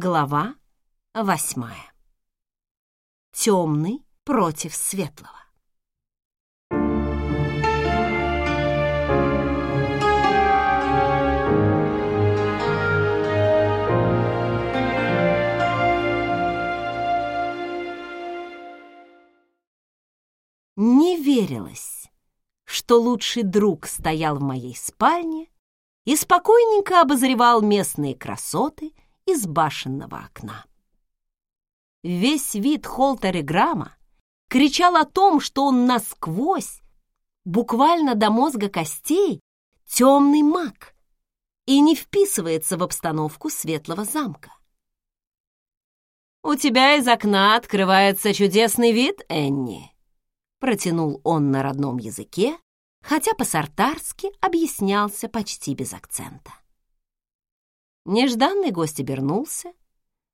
Глава восьмая. Темный против светлого. Не верилось, что лучший друг стоял в моей спальне и спокойненько обозревал местные красоты из башенного окна. Весь вид Холтереграма кричал о том, что он насквозь, буквально до мозга костей, темный маг и не вписывается в обстановку светлого замка. «У тебя из окна открывается чудесный вид, Энни», протянул он на родном языке, хотя по-сартарски объяснялся почти без акцента. Нежданный гость обернулся,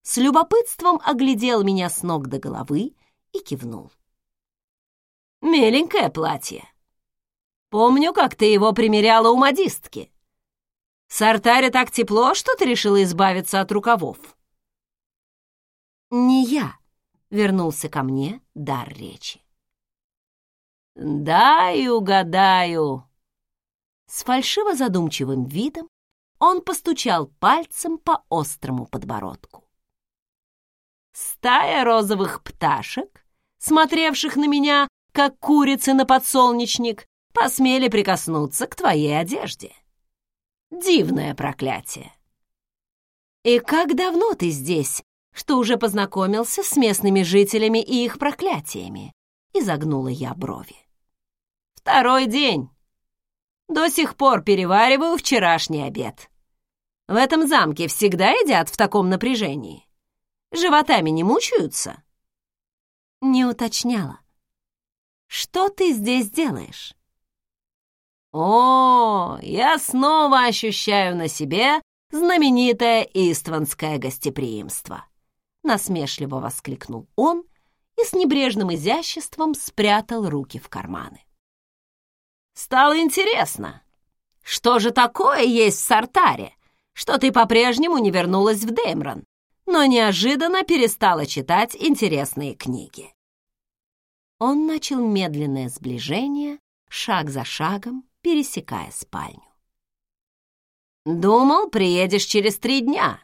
с любопытством оглядел меня с ног до головы и кивнул. «Миленькое платье. Помню, как ты его примеряла у модистки. Сартаре так тепло, что ты решила избавиться от рукавов». «Не я», — вернулся ко мне дар речи. «Дай угадаю». С фальшиво задумчивым видом он постучал пальцем по острому подбородку. Стая розовых пташек, смотревших на меня, как курицы на подсолнечник, посмели прикоснуться к твоей одежде. Дивное проклятие. И как давно ты здесь, что уже познакомился с местными жителями и их проклятиями? Изогнула я брови. Второй день. До сих пор перевариваю вчерашний обед. В этом замке всегда едят в таком напряжении. Животами не мучаются? Не уточняла. Что ты здесь делаешь? О, я снова ощущаю на себе знаменитое истванское гостеприимство. Насмешливо воскликнул он и с небрежным изяществом спрятал руки в карманы. Стало интересно, что же такое есть в Сартаре, что ты по-прежнему не вернулась в Деймрон, но неожиданно перестала читать интересные книги. Он начал медленное сближение, шаг за шагом, пересекая спальню. «Думал, приедешь через три дня.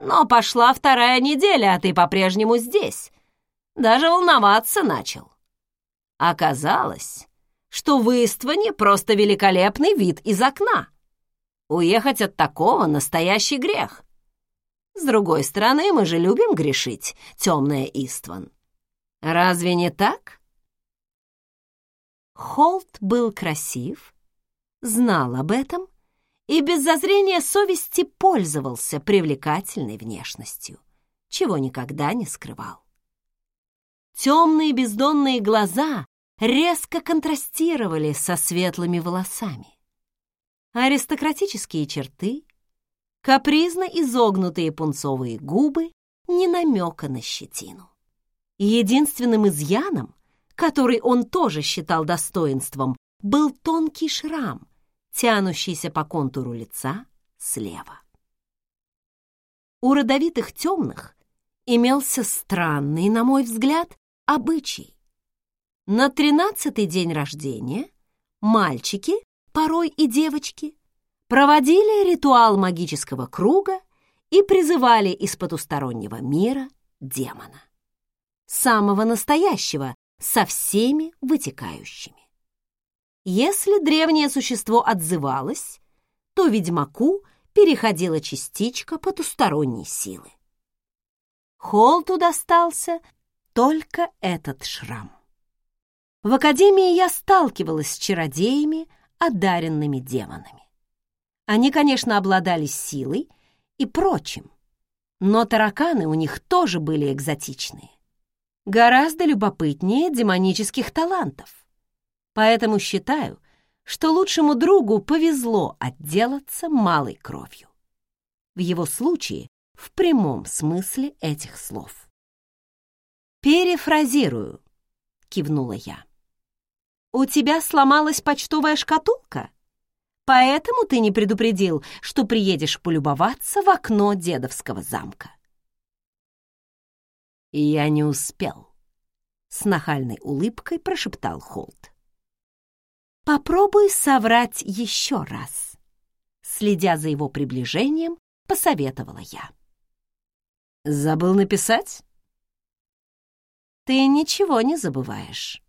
Но пошла вторая неделя, а ты по-прежнему здесь. Даже волноваться начал. Оказалось, что в Истване просто великолепный вид из окна. Уехать от такого — настоящий грех. С другой стороны, мы же любим грешить, темная Истван. Разве не так? Холт был красив, знал об этом и без зазрения совести пользовался привлекательной внешностью, чего никогда не скрывал. Темные бездонные глаза резко контрастировали со светлыми волосами. Аристократические черты, капризно изогнутые пунцовые губы, не намека на щетину. Единственным изъяном, который он тоже считал достоинством, был тонкий шрам, тянущийся по контуру лица слева. У родовитых темных имелся странный, на мой взгляд, обычай на тринадцатый день рождения мальчики, порой и девочки, проводили ритуал магического круга и призывали из потустороннего мира демона. Самого настоящего, со всеми вытекающими. Если древнее существо отзывалось, то ведьмаку переходила частичка потусторонней силы. Холту достался только этот шрам. В академии я сталкивалась с чародеями, одаренными демонами. Они, конечно, обладали силой и прочим, но тараканы у них тоже были экзотичные. Гораздо любопытнее демонических талантов. Поэтому считаю, что лучшему другу повезло отделаться малой кровью. В его случае в прямом смысле этих слов. «Перефразирую», — кивнула я. «У тебя сломалась почтовая шкатулка? Поэтому ты не предупредил, что приедешь полюбоваться в окно дедовского замка. «Я не успел», — с нахальной улыбкой прошептал Холт. «Попробуй соврать еще раз», — следя за его приближением, посоветовала я. «Забыл написать?» «Ты ничего не забываешь».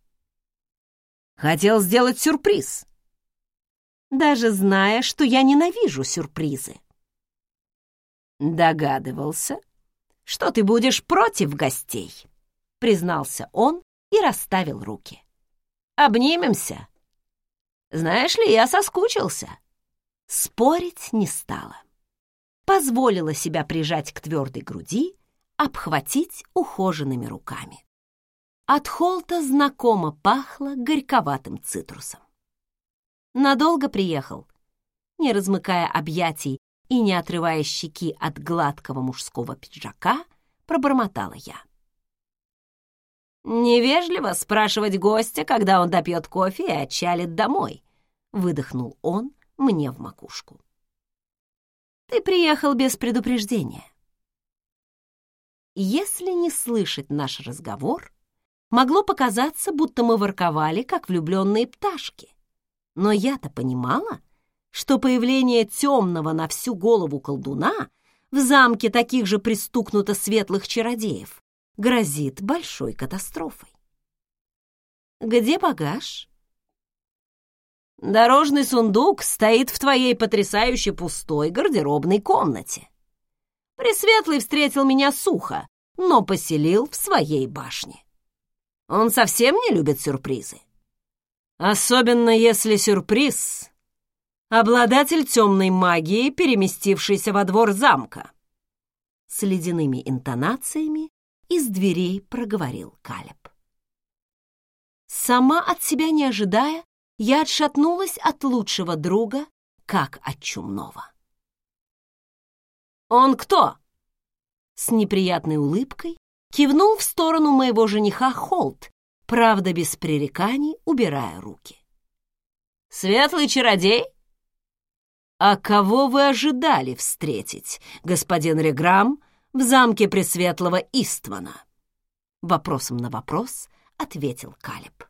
«Хотел сделать сюрприз», даже зная, что я ненавижу сюрпризы. Догадывался, что ты будешь против гостей, признался он и расставил руки. Обнимемся. Знаешь ли, я соскучился. Спорить не стала. Позволила себя прижать к твердой груди, обхватить ухоженными руками. От холта знакомо пахло горьковатым цитрусом. Надолго приехал? Не размыкая объятий и не отрывая щеки от гладкого мужского пиджака, пробормотала я. «Невежливо спрашивать гостя, когда он допьет кофе и отчалит домой», — выдохнул он мне в макушку. «Ты приехал без предупреждения». Если не слышать наш разговор, могло показаться, будто мы ворковали, как влюбленные пташки. Но я-то понимала, что появление темного на всю голову колдуна в замке таких же пристукнуто светлых чародеев грозит большой катастрофой. «Где багаж?» «Дорожный сундук стоит в твоей потрясающе пустой гардеробной комнате. Пресветлый встретил меня сухо, но поселил в своей башне. Он совсем не любит сюрпризы. Особенно если сюрприз — обладатель темной магии, переместившийся во двор замка. С ледяными интонациями из дверей проговорил Калеб. Сама от себя не ожидая, я отшатнулась от лучшего друга, как от чумного. «Он кто?» С неприятной улыбкой кивнул в сторону моего жениха Холт, правда, без пререканий, убирая руки. «Светлый чародей?» «А кого вы ожидали встретить, господин Реграм, в замке Пресветлого Иствана?» Вопросом на вопрос ответил Калиб.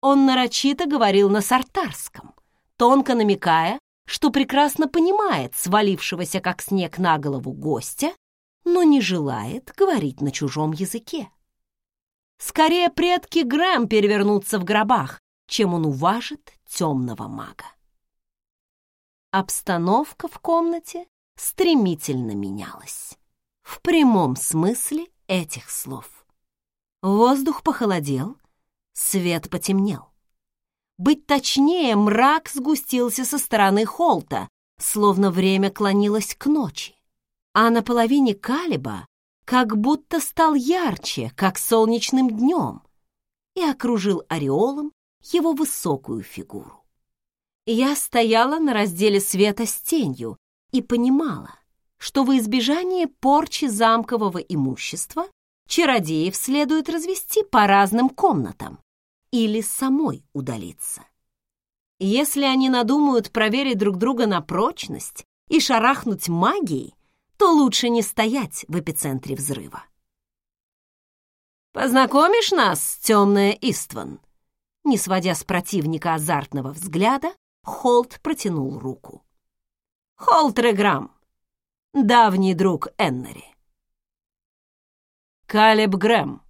Он нарочито говорил на сартарском, тонко намекая, что прекрасно понимает свалившегося как снег на голову гостя, но не желает говорить на чужом языке. Скорее предки Грэм перевернутся в гробах, чем он уважит темного мага. Обстановка в комнате стремительно менялась. В прямом смысле этих слов. Воздух похолодел, свет потемнел. Быть точнее, мрак сгустился со стороны холта, словно время клонилось к ночи. А на половине калиба как будто стал ярче, как солнечным днем, и окружил ореолом его высокую фигуру. Я стояла на разделе света с тенью и понимала, что во избежание порчи замкового имущества чародеев следует развести по разным комнатам или самой удалиться. Если они надумают проверить друг друга на прочность и шарахнуть магией, то лучше не стоять в эпицентре взрыва. «Познакомишь нас, темная Истван?» Не сводя с противника азартного взгляда, Холт протянул руку. «Холт Реграм, давний друг Эннери». «Калеб Грэм».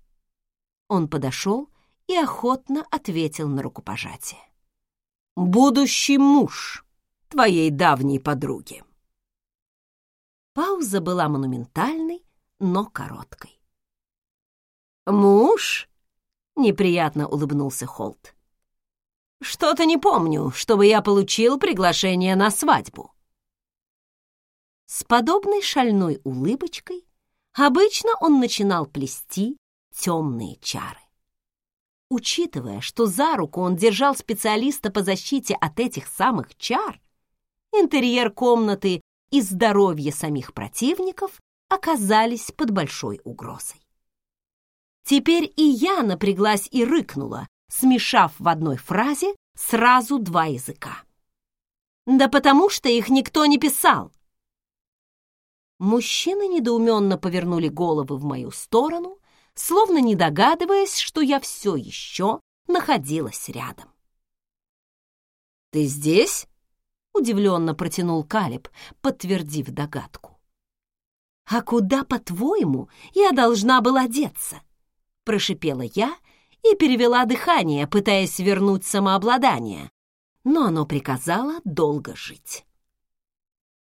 Он подошел и охотно ответил на рукопожатие. «Будущий муж твоей давней подруги». Пауза была монументальной, но короткой. «Муж?» — неприятно улыбнулся Холт. «Что-то не помню, чтобы я получил приглашение на свадьбу». С подобной шальной улыбочкой обычно он начинал плести темные чары. Учитывая, что за руку он держал специалиста по защите от этих самых чар, интерьер комнаты и здоровье самих противников оказались под большой угрозой. Теперь и я напряглась и рыкнула, смешав в одной фразе сразу два языка. Да потому что их никто не писал. Мужчины недоуменно повернули головы в мою сторону, словно не догадываясь, что я все еще находилась рядом. «Ты здесь?» — удивленно протянул Калиб, подтвердив догадку. «А куда, по-твоему, я должна была деться?» — прошипела я и перевела дыхание, пытаясь вернуть самообладание, но оно приказало долго жить.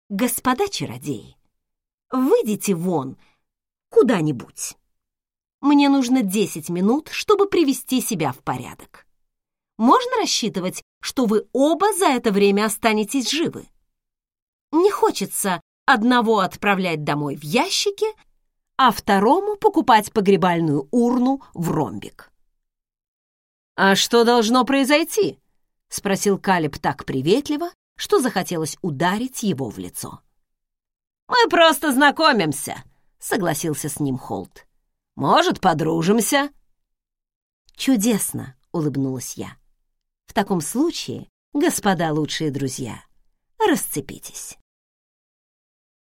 «Господа чародеи, выйдите вон куда-нибудь. Мне нужно десять минут, чтобы привести себя в порядок. Можно рассчитывать, что вы оба за это время останетесь живы? Не хочется одного отправлять домой в ящике, а второму покупать погребальную урну в ромбик. «А что должно произойти?» — спросил Калиб так приветливо, что захотелось ударить его в лицо. «Мы просто знакомимся», — согласился с ним Холт. «Может, подружимся?» «Чудесно», — улыбнулась я. «В таком случае, господа лучшие друзья, расцепитесь».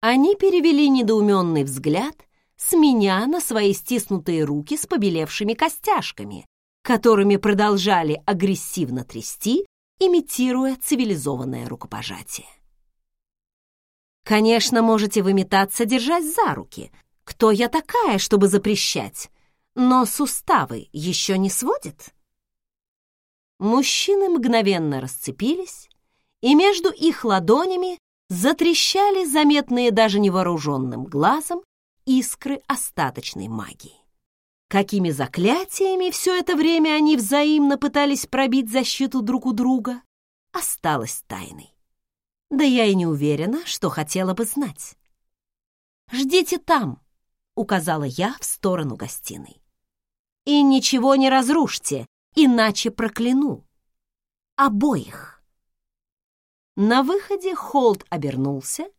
Они перевели недоуменный взгляд с меня на свои стиснутые руки с побелевшими костяшками, которыми продолжали агрессивно трясти, имитируя цивилизованное рукопожатие. Конечно, можете вы метаться, держась за руки. Кто я такая, чтобы запрещать? Но суставы еще не сводят? Мужчины мгновенно расцепились, и между их ладонями затрещали заметные даже невооруженным глазом искры остаточной магии. Какими заклятиями все это время они взаимно пытались пробить защиту друг у друга, осталось тайной. Да я и не уверена, что хотела бы знать. «Ждите там», — указала я в сторону гостиной. «И ничего не разрушьте, иначе прокляну. Обоих». На выходе Холд обернулся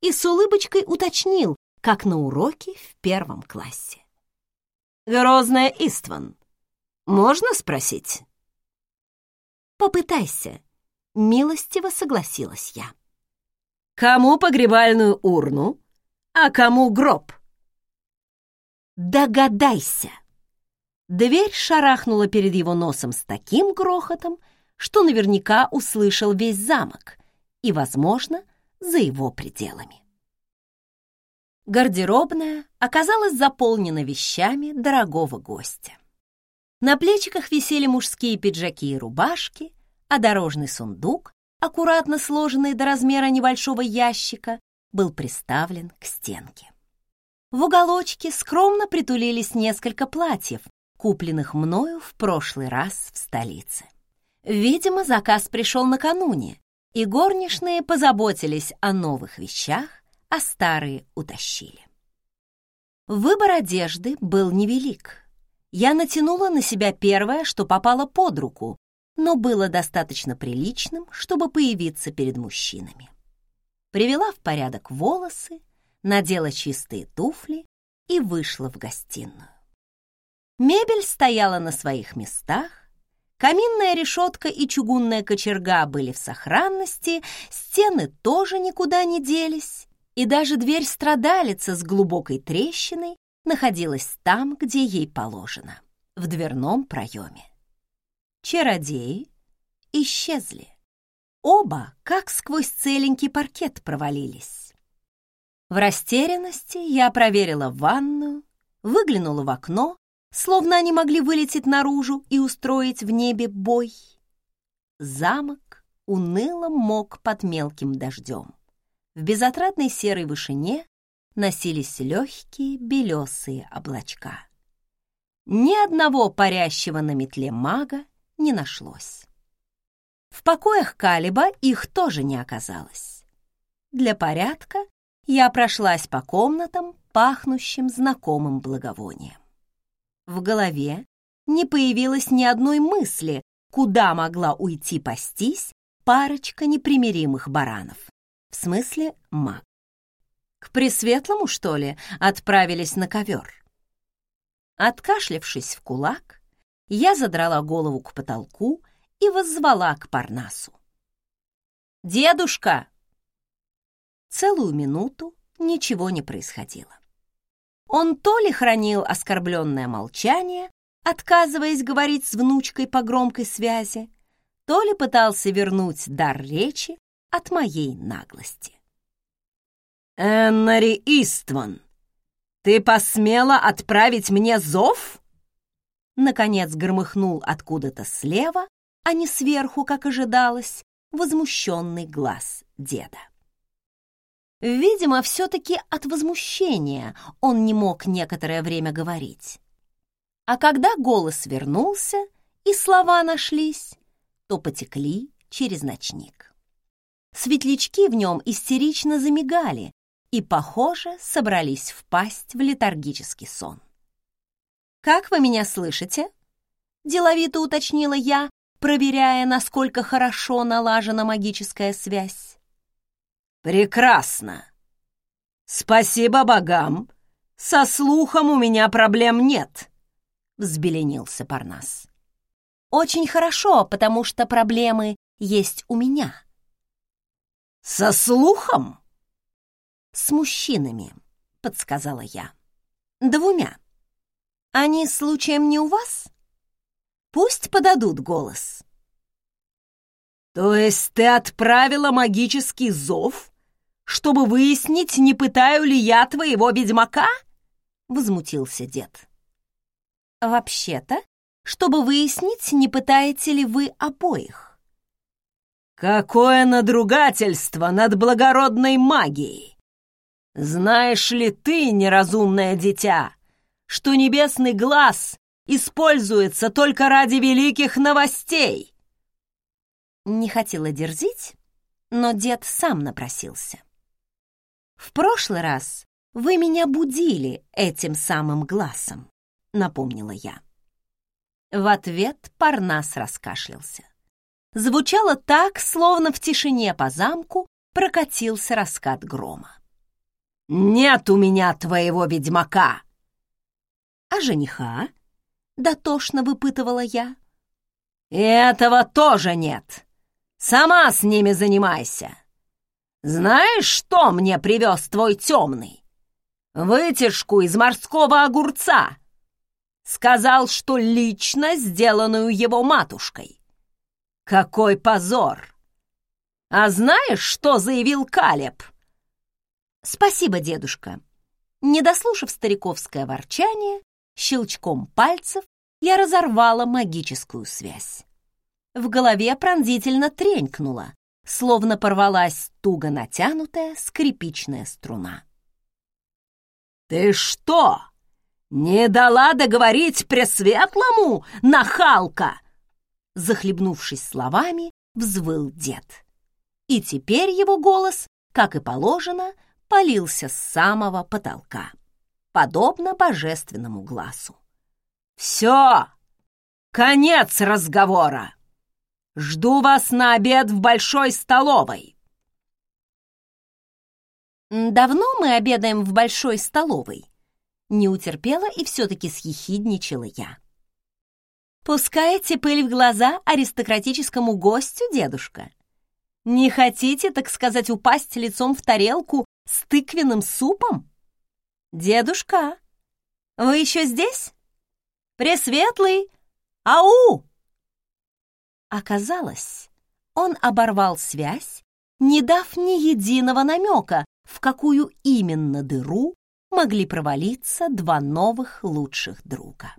и с улыбочкой уточнил, как на уроке в первом классе. «Грозная Истван, можно спросить?» «Попытайся», — милостиво согласилась я. «Кому погребальную урну, а кому гроб?» «Догадайся!» Дверь шарахнула перед его носом с таким грохотом, что наверняка услышал весь замок и, возможно, за его пределами. Гардеробная оказалась заполнена вещами дорогого гостя. На плечиках висели мужские пиджаки и рубашки, а дорожный сундук, аккуратно сложенный до размера небольшого ящика, был приставлен к стенке. В уголочке скромно притулились несколько платьев, купленных мною в прошлый раз в столице. Видимо, заказ пришел накануне, и горничные позаботились о новых вещах, а старые утащили. Выбор одежды был невелик. Я натянула на себя первое, что попало под руку, но было достаточно приличным, чтобы появиться перед мужчинами. Привела в порядок волосы, надела чистые туфли и вышла в гостиную. Мебель стояла на своих местах, Каминная решетка и чугунная кочерга были в сохранности, стены тоже никуда не делись, и даже дверь страдалица с глубокой трещиной находилась там, где ей положено, в дверном проеме. Чародеи исчезли. Оба, как сквозь целенький паркет, провалились. В растерянности я проверила ванную, выглянула в окно словно они могли вылететь наружу и устроить в небе бой. Замок уныло мог под мелким дождем. В безотрадной серой вышине носились легкие белесые облачка. Ни одного парящего на метле мага не нашлось. В покоях Калиба их тоже не оказалось. Для порядка я прошлась по комнатам, пахнущим знакомым благовонием. В голове не появилось ни одной мысли, куда могла уйти пастись парочка непримиримых баранов. В смысле маг. К Пресветлому, что ли, отправились на ковер? Откашлявшись в кулак, я задрала голову к потолку и воззвала к Парнасу. «Дедушка!» Целую минуту ничего не происходило. Он то ли хранил оскорбленное молчание, отказываясь говорить с внучкой по громкой связи, то ли пытался вернуть дар речи от моей наглости. «Эннери Истван, ты посмела отправить мне зов?» Наконец громыхнул откуда-то слева, а не сверху, как ожидалось, возмущенный глаз деда. Видимо, все-таки от возмущения он не мог некоторое время говорить. А когда голос вернулся и слова нашлись, то потекли через ночник. Светлячки в нем истерично замигали и, похоже, собрались впасть в летаргический сон. «Как вы меня слышите?» — деловито уточнила я, проверяя, насколько хорошо налажена магическая связь. «Прекрасно! Спасибо богам! Со слухом у меня проблем нет!» — взбеленился Парнас. «Очень хорошо, потому что проблемы есть у меня». «Со слухом?» «С мужчинами», — подсказала я. «Двумя. Они случаем не у вас? Пусть подадут голос». «То есть ты отправила магический зов, чтобы выяснить, не пытаю ли я твоего ведьмака?» — возмутился дед. «Вообще-то, чтобы выяснить, не пытаете ли вы обоих». «Какое надругательство над благородной магией! Знаешь ли ты, неразумное дитя, что небесный глаз используется только ради великих новостей?» Не хотела дерзить, но дед сам напросился. «В прошлый раз вы меня будили этим самым глазом», — напомнила я. В ответ Парнас раскашлялся. Звучало так, словно в тишине по замку прокатился раскат грома. «Нет у меня твоего ведьмака!» «А жениха?» — дотошно выпытывала я. «Этого тоже нет. Сама с ними занимайся. Знаешь, что мне привез твой темный? Вытяжку из морского огурца. Сказал, что лично сделанную его матушкой. Какой позор! А знаешь, что заявил Калеб? Спасибо, дедушка. Не дослушав стариковское ворчание, щелчком пальцев я разорвала магическую связь. В голове пронзительно тренькнуло, словно порвалась туго натянутая скрипичная струна. «Ты что, не дала договорить Пресветлому, нахалка?» Захлебнувшись словами, взвыл дед. И теперь его голос, как и положено, полился с самого потолка, подобно божественному глазу. «Все! Конец разговора!» Жду вас на обед в большой столовой!» «Давно мы обедаем в большой столовой?» Не утерпела и все-таки съехидничала я. «Пускаете пыль в глаза аристократическому гостю, дедушка? Не хотите, так сказать, упасть лицом в тарелку с тыквенным супом? Дедушка, вы еще здесь? Пресветлый! Ау!» Оказалось, он оборвал связь, не дав ни единого намека, в какую именно дыру могли провалиться два новых лучших друга.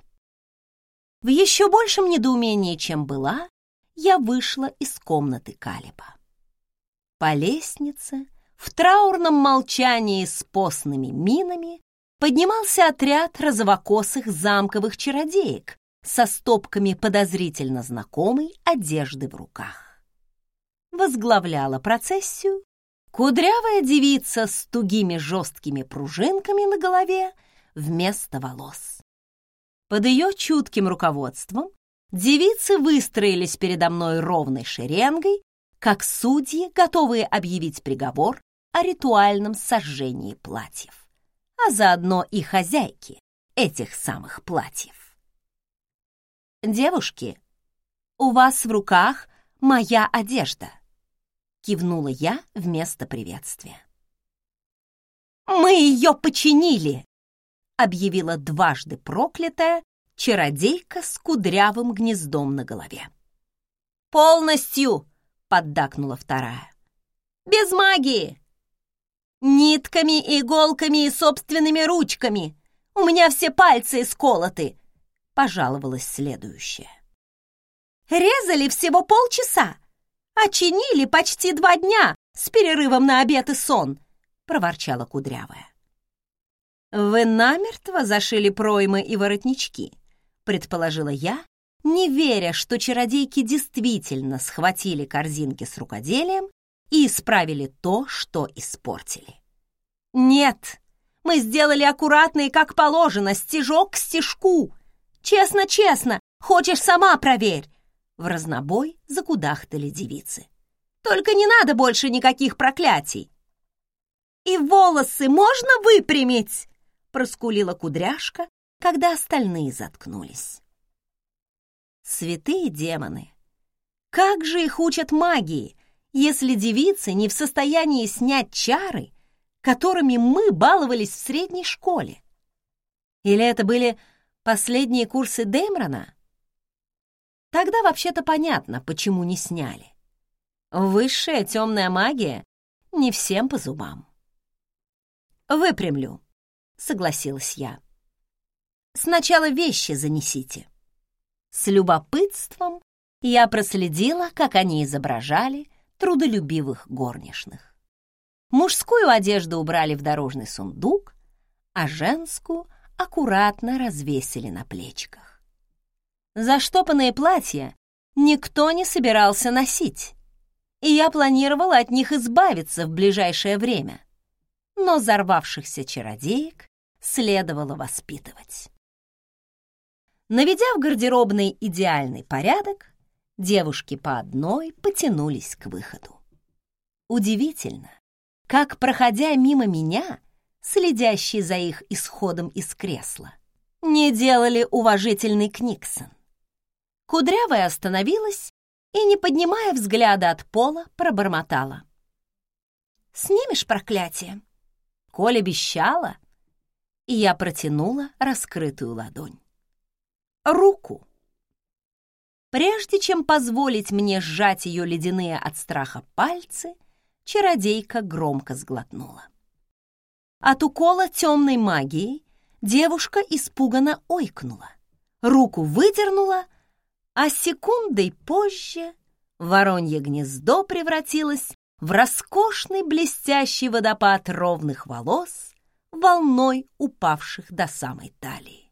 В еще большем недоумении, чем была, я вышла из комнаты Калиба. По лестнице, в траурном молчании с постными минами, поднимался отряд розовокосых замковых чародеек, со стопками подозрительно знакомой одежды в руках. Возглавляла процессию кудрявая девица с тугими жесткими пружинками на голове вместо волос. Под ее чутким руководством девицы выстроились передо мной ровной шеренгой, как судьи, готовые объявить приговор о ритуальном сожжении платьев, а заодно и хозяйки этих самых платьев. «Девушки, у вас в руках моя одежда», — кивнула я вместо приветствия. Мы ее починили!» объявила дважды проклятая чародейка с кудрявым гнездом на голове. «Полностью!» — поддакнула вторая. «Без магии! Нитками, иголками и собственными ручками! У меня все пальцы исколоты!» — пожаловалась следующая. «Резали всего полчаса, а чинили почти два дня с перерывом на обед и сон!» — проворчала кудрявая. «Вы намертво зашили проймы и воротнички», — предположила я, не веря, что чародейки действительно схватили корзинки с рукоделием и исправили то, что испортили. «Нет, мы сделали аккуратно и как положено, стежок к стежку. Честно-честно, хочешь, сама проверь!» В разнобой закудахтали девицы. «Только не надо больше никаких проклятий!» «И волосы можно выпрямить?» проскулила кудряшка, когда остальные заткнулись. Святые демоны! Как же их учат магии, если девицы не в состоянии снять чары, которыми мы баловались в средней школе? Или это были последние курсы Демрона? Тогда вообще-то понятно, почему не сняли. Высшая темная магия не всем по зубам. Выпрямлю, согласилась я. Сначала вещи занесите. С любопытством я проследила, как они изображали трудолюбивых горничных. Мужскую одежду убрали в дорожный сундук, а женскую аккуратно развесили на плечиках. Заштопанные платья никто не собирался носить, и я планировала от них избавиться в ближайшее время. Но взорвавшихся чародеек следовало воспитывать. Наведя в гардеробный идеальный порядок, девушки по одной потянулись к выходу. Удивительно, как, проходя мимо меня, следящие за их исходом из кресла, не делали уважительный книксон. Кудрявая остановилась и, не поднимая взгляда от пола, пробормотала. «Снимешь проклятие?» Коль обещала, и я протянула раскрытую ладонь. Руку. Прежде чем позволить мне сжать ее ледяные от страха пальцы, чародейка громко сглотнула. От укола темной магии девушка испуганно ойкнула, руку выдернула, а секундой позже воронье гнездо превратилось в роскошный блестящий водопад ровных волос волной упавших до самой талии.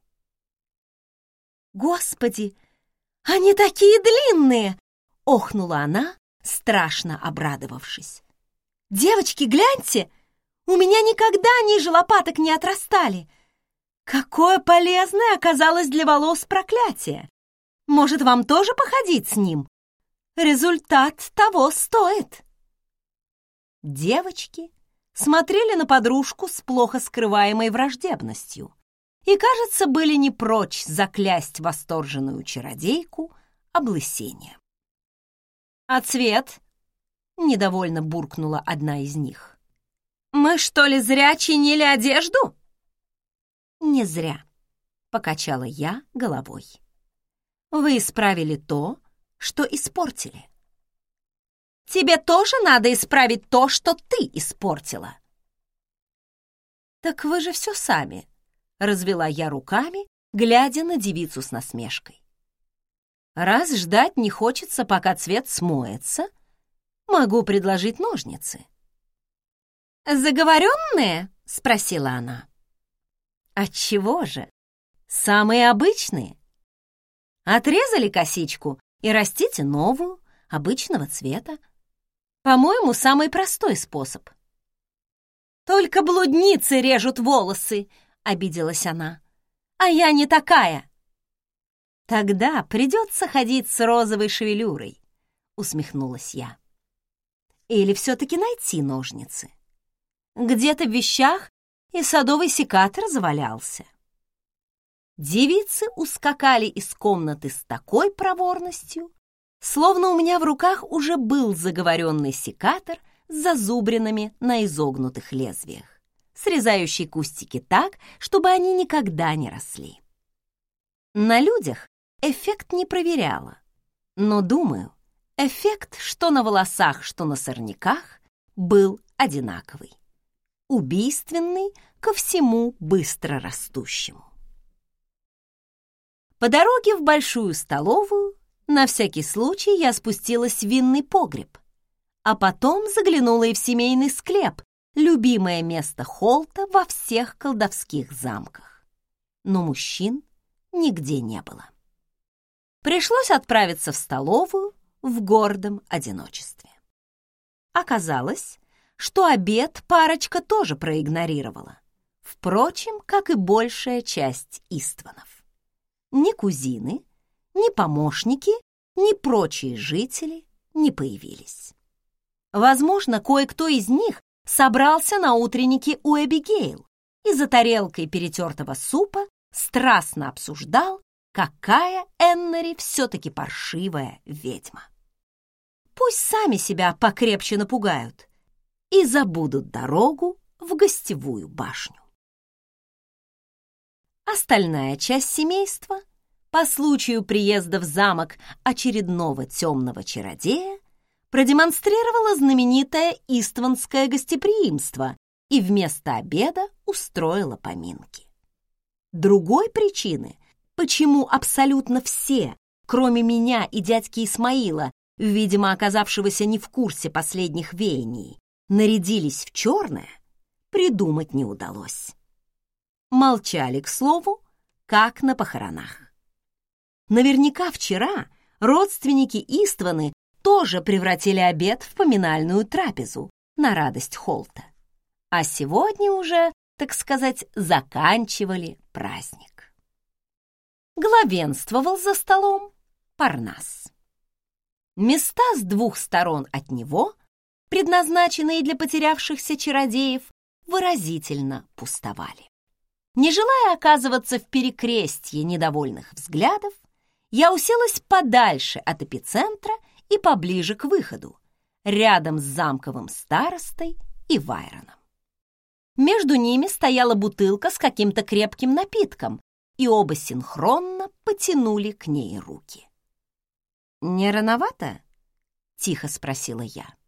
«Господи, они такие длинные!» — охнула она, страшно обрадовавшись. «Девочки, гляньте! У меня никогда ниже лопаток не отрастали! Какое полезное оказалось для волос проклятие! Может, вам тоже походить с ним? Результат того стоит!» Девочки смотрели на подружку с плохо скрываемой враждебностью и, кажется, были не прочь заклясть восторженную чародейку облысением. «А цвет?» — недовольно буркнула одна из них. «Мы что ли зря чинили одежду?» «Не зря», — покачала я головой. «Вы исправили то, что испортили. Тебе тоже надо исправить то, что ты испортила. Так вы же все сами, развела я руками, глядя на девицу с насмешкой. Раз ждать не хочется, пока цвет смоется, могу предложить ножницы. «Заговоренные?» — спросила она. «Отчего же? Самые обычные. Отрезали косичку и растите новую, обычного цвета. По-моему, самый простой способ. «Только блудницы режут волосы», — обиделась она. «А я не такая». «Тогда придется ходить с розовой шевелюрой», — усмехнулась я. «Или все-таки найти ножницы? Где-то в вещах и садовый секатор завалялся». Девицы ускакали из комнаты с такой проворностью, Словно у меня в руках уже был заговоренный секатор с зазубринами на изогнутых лезвиях. срезающий кустики так, чтобы они никогда не росли. На людях эффект не проверяла, но, думаю, эффект что на волосах, что на сорняках был одинаковый. Убийственный ко всему быстро растущему. По дороге в большую столовую на всякий случай я спустилась в винный погреб, а потом заглянула и в семейный склеп, любимое место Холта во всех колдовских замках. Но мужчин нигде не было. Пришлось отправиться в столовую в гордом одиночестве. Оказалось, что обед парочка тоже проигнорировала. Впрочем, как и большая часть Истванов ни кузины, ни помощники, ни прочие жители не появились. Возможно, кое-кто из них собрался на утреннике у Эбигейл и за тарелкой перетертого супа страстно обсуждал, какая Эннери все-таки паршивая ведьма. Пусть сами себя покрепче напугают и забудут дорогу в гостевую башню. Остальная часть семейства по случаю приезда в замок очередного темного чародея продемонстрировала знаменитое истванское гостеприимство и вместо обеда устроила поминки. Другой причины, почему абсолютно все, кроме меня и дядьки Исмаила, видимо, оказавшегося не в курсе последних веяний, нарядились в черное, придумать не удалось молчали, к слову, как на похоронах. Наверняка вчера родственники Истваны тоже превратили обед в поминальную трапезу на радость Холта. А сегодня уже, так сказать, заканчивали праздник. Главенствовал за столом Парнас. Места с двух сторон от него, предназначенные для потерявшихся чародеев, выразительно пустовали. Не желая оказываться в перекрестье недовольных взглядов, я уселась подальше от эпицентра и поближе к выходу, рядом с замковым старостой и Вайроном. Между ними стояла бутылка с каким-то крепким напитком, и оба синхронно потянули к ней руки. «Не рановато?» — тихо спросила я.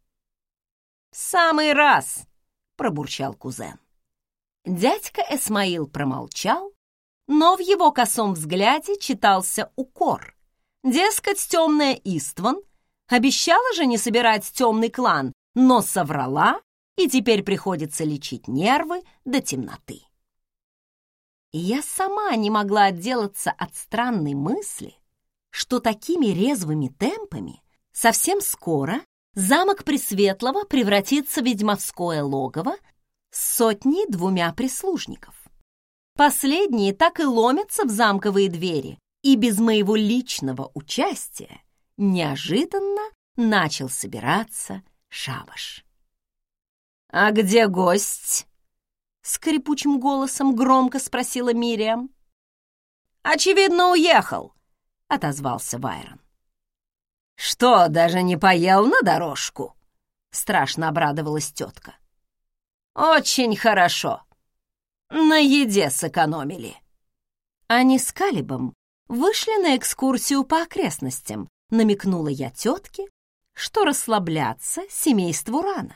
Самый раз!» — пробурчал кузен. Дядька Эсмаил промолчал, но в его косом взгляде читался укор. Дескать, темная Истван обещала же не собирать темный клан, но соврала, и теперь приходится лечить нервы до темноты. Я сама не могла отделаться от странной мысли, что такими резвыми темпами совсем скоро замок Пресветлого превратится в ведьмовское логово сотни двумя прислужников. Последние так и ломятся в замковые двери, и без моего личного участия неожиданно начал собираться шабаш. «А где гость?» — скрипучим голосом громко спросила Мириам. «Очевидно, уехал», — отозвался Вайрон. «Что, даже не поел на дорожку?» — страшно обрадовалась тетка. «Очень хорошо. На еде сэкономили». Они с Калибом вышли на экскурсию по окрестностям, намекнула я тетке, что расслабляться семейству рано.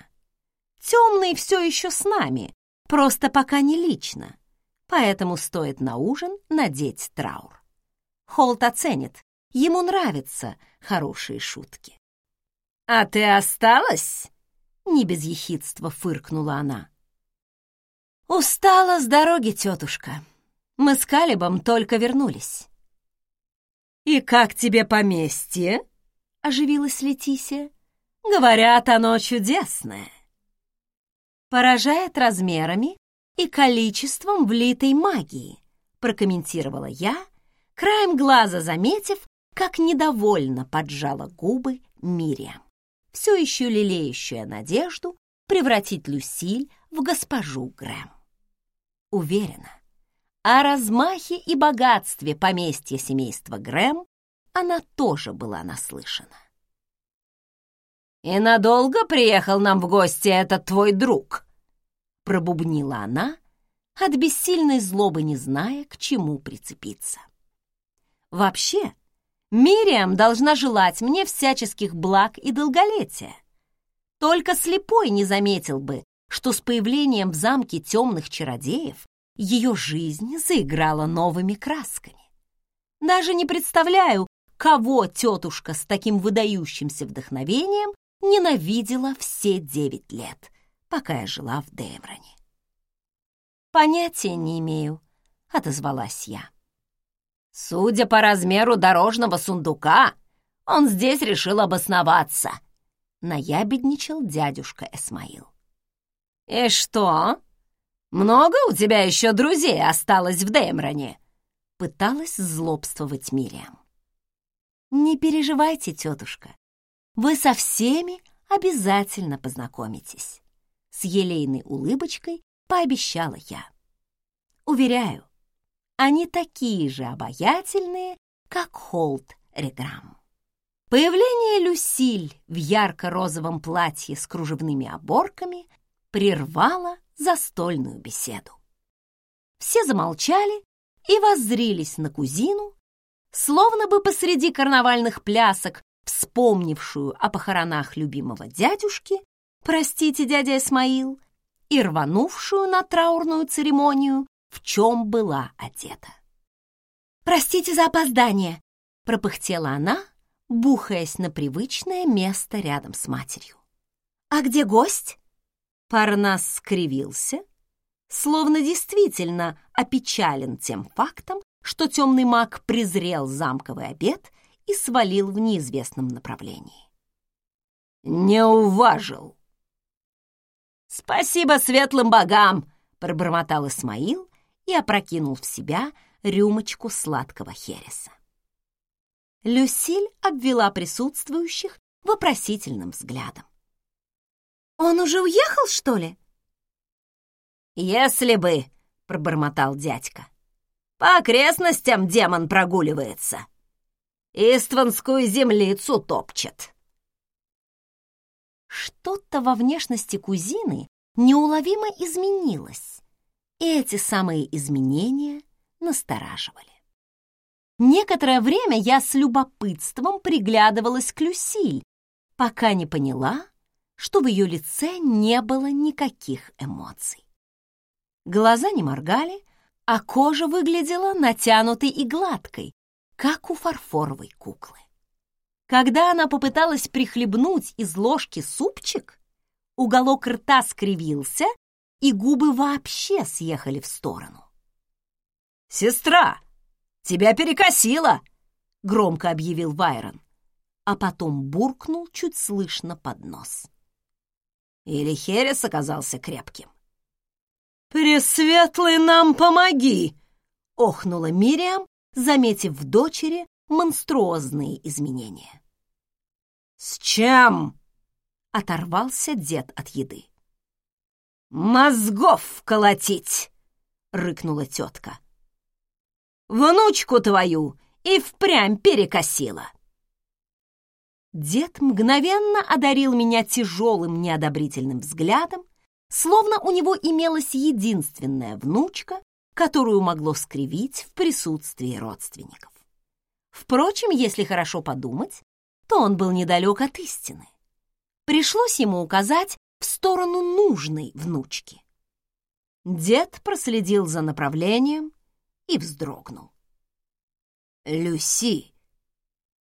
Темный все еще с нами, просто пока не лично, поэтому стоит на ужин надеть траур. Холт оценит, ему нравятся хорошие шутки. «А ты осталась?» Не без ехидства фыркнула она. «Устала с дороги, тетушка. Мы с Калибом только вернулись». «И как тебе поместье?» — оживилась Летисия. «Говорят, оно чудесное». «Поражает размерами и количеством влитой магии», — прокомментировала я, краем глаза заметив, как недовольно поджала губы Мириам все еще лелеющая надежду превратить Люсиль в госпожу Грэм. Уверена, о размахе и богатстве поместья семейства Грэм она тоже была наслышана. «И надолго приехал нам в гости этот твой друг?» пробубнила она, от бессильной злобы не зная, к чему прицепиться. Вообще, Мириам должна желать мне всяческих благ и долголетия. Только слепой не заметил бы, что с появлением в замке темных чародеев ее жизнь заиграла новыми красками. Даже не представляю, кого тетушка с таким выдающимся вдохновением ненавидела все девять лет, пока я жила в Девроне. «Понятия не имею», — отозвалась я. «Судя по размеру дорожного сундука, он здесь решил обосноваться», — наябедничал дядюшка Эсмаил. «И что? Много у тебя еще друзей осталось в Демроне?» Пыталась злобствовать Мириам. «Не переживайте, тетушка, вы со всеми обязательно познакомитесь», с елейной улыбочкой пообещала я. Уверяю, они такие же обаятельные, как Холт Реграм. Появление Люсиль в ярко-розовом платье с кружевными оборками прервало застольную беседу. Все замолчали и воззрились на кузину, словно бы посреди карнавальных плясок, вспомнившую о похоронах любимого дядюшки, простите, дядя Исмаил, и рванувшую на траурную церемонию, в чем была одета. «Простите за опоздание», — пропыхтела она, бухаясь на привычное место рядом с матерью. «А где гость?» Парнас скривился, словно действительно опечален тем фактом, что темный маг презрел замковый обед и свалил в неизвестном направлении. «Не уважил!» «Спасибо светлым богам!» — пробормотал Исмаил и опрокинул в себя рюмочку сладкого хереса. Люсиль обвела присутствующих вопросительным взглядом. «Он уже уехал, что ли?» «Если бы», — пробормотал дядька, — «по окрестностям демон прогуливается. Истванскую землицу топчет». Что-то во внешности кузины неуловимо изменилось, и эти самые изменения настораживали. Некоторое время я с любопытством приглядывалась к Люсиль, пока не поняла, что в ее лице не было никаких эмоций. Глаза не моргали, а кожа выглядела натянутой и гладкой, как у фарфоровой куклы. Когда она попыталась прихлебнуть из ложки супчик, уголок рта скривился, и губы вообще съехали в сторону. «Сестра, тебя перекосило!» — громко объявил Вайрон, а потом буркнул чуть слышно под нос. Или Херес оказался крепким. «Пресветлый нам помоги!» — охнула Мириам, заметив в дочери монструозные изменения. «С чем?» — оторвался дед от еды. «Мозгов колотить!» — рыкнула тетка. «Внучку твою и впрямь перекосила!» Дед мгновенно одарил меня тяжелым неодобрительным взглядом, словно у него имелась единственная внучка, которую могло скривить в присутствии родственников. Впрочем, если хорошо подумать, то он был недалек от истины. Пришлось ему указать в сторону нужной внучки. Дед проследил за направлением и вздрогнул. «Люси,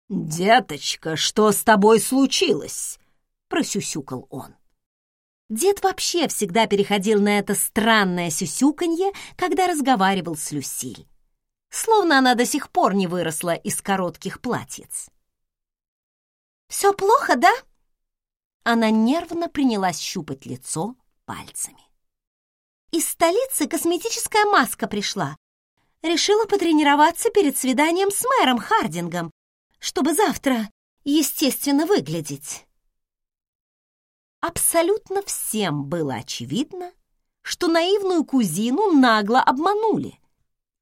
деточка, что с тобой случилось?» — просюсюкал он. Дед вообще всегда переходил на это странное сюсюканье, когда разговаривал с Люсиль. Словно она до сих пор не выросла из коротких платьиц. «Все плохо, да?» Она нервно принялась щупать лицо пальцами. «Из столицы косметическая маска пришла. Решила потренироваться перед свиданием с мэром Хардингом, чтобы завтра естественно выглядеть». Абсолютно всем было очевидно, что наивную кузину нагло обманули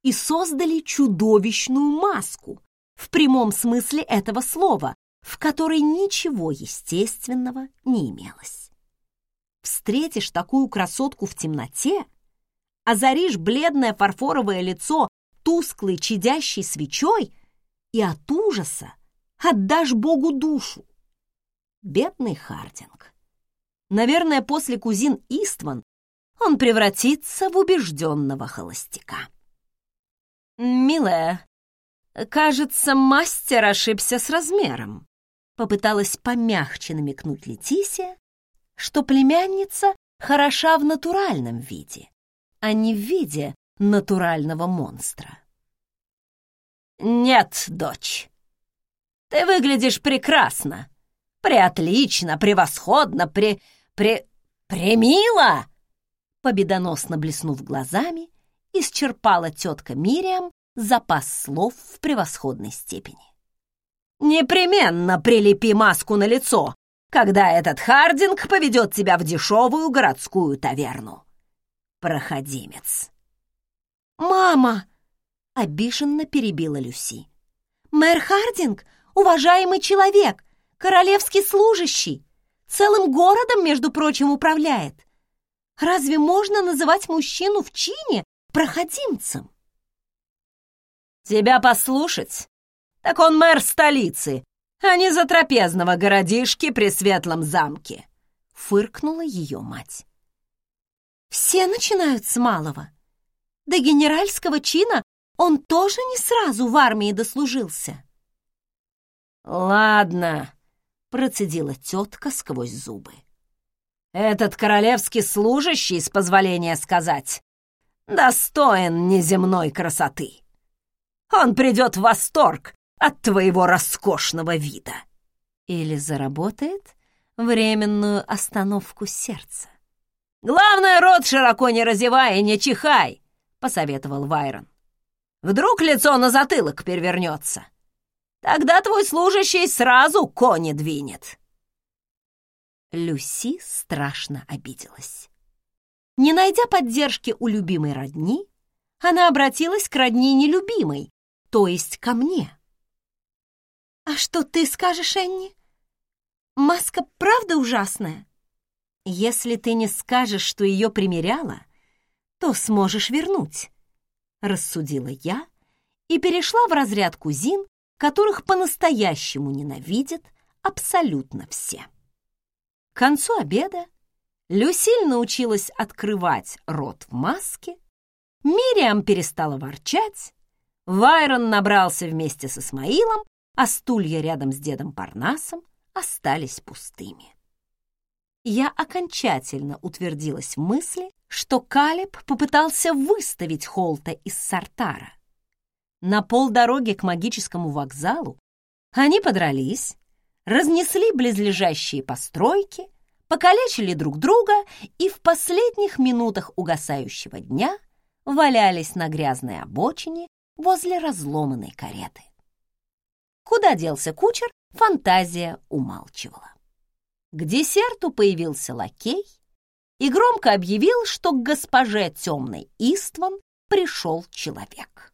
и создали чудовищную маску в прямом смысле этого слова, в которой ничего естественного не имелось. Встретишь такую красотку в темноте, озаришь бледное фарфоровое лицо тусклой чадящей свечой и от ужаса отдашь Богу душу. Бедный Хардинг. Наверное, после кузин Истван он превратится в убежденного холостяка. «Милая, кажется, мастер ошибся с размером», попыталась помягче намекнуть Летисия, что племянница хороша в натуральном виде, а не в виде натурального монстра. «Нет, дочь, ты выглядишь прекрасно, преотлично, превосходно, пре... пре... премило!» Победоносно блеснув глазами, исчерпала тетка Мириам запас слов в превосходной степени. «Непременно прилепи маску на лицо, когда этот Хардинг поведет тебя в дешевую городскую таверну. Проходимец». «Мама!» — обиженно перебила Люси. «Мэр Хардинг — уважаемый человек, королевский служащий, целым городом, между прочим, управляет. Разве можно называть мужчину в чине проходимцем. Тебя послушать? Так он мэр столицы, а не затрапезного городишки при светлом замке. Фыркнула ее мать. Все начинают с малого. До генеральского чина он тоже не сразу в армии дослужился. Ладно, процедила тетка сквозь зубы. Этот королевский служащий, с позволения сказать, достоин неземной красоты. Он придет в восторг от твоего роскошного вида. Или заработает временную остановку сердца. «Главное, рот широко не разевай и не чихай», — посоветовал Вайрон. «Вдруг лицо на затылок перевернется. Тогда твой служащий сразу кони двинет». Люси страшно обиделась. Не найдя поддержки у любимой родни, она обратилась к родне нелюбимой, то есть ко мне. «А что ты скажешь, Энни? Маска правда ужасная? Если ты не скажешь, что ее примеряла, то сможешь вернуть», — рассудила я и перешла в разряд кузин, которых по-настоящему ненавидят абсолютно все. К концу обеда Люсиль научилась открывать рот в маске, Мириам перестала ворчать, Вайрон набрался вместе с Исмаилом, а стулья рядом с дедом Парнасом остались пустыми. Я окончательно утвердилась в мысли, что Калиб попытался выставить Холта из Сартара. На полдороги к магическому вокзалу они подрались, разнесли близлежащие постройки — покалечили друг друга и в последних минутах угасающего дня валялись на грязной обочине возле разломанной кареты. Куда делся кучер, фантазия умалчивала. К десерту появился лакей и громко объявил, что к госпоже темной Истван пришел человек.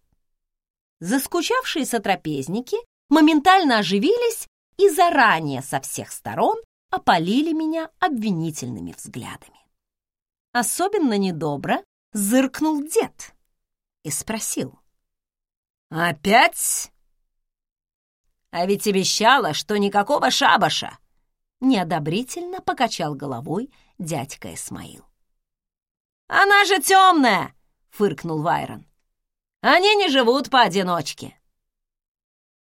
Заскучавшиеся трапезники моментально оживились и заранее со всех сторон опалили меня обвинительными взглядами. Особенно недобро зыркнул дед и спросил. «Опять?» «А ведь обещала, что никакого шабаша!» Неодобрительно покачал головой дядька Исмаил. «Она же темная!» — фыркнул Вайрон. «Они не живут поодиночке».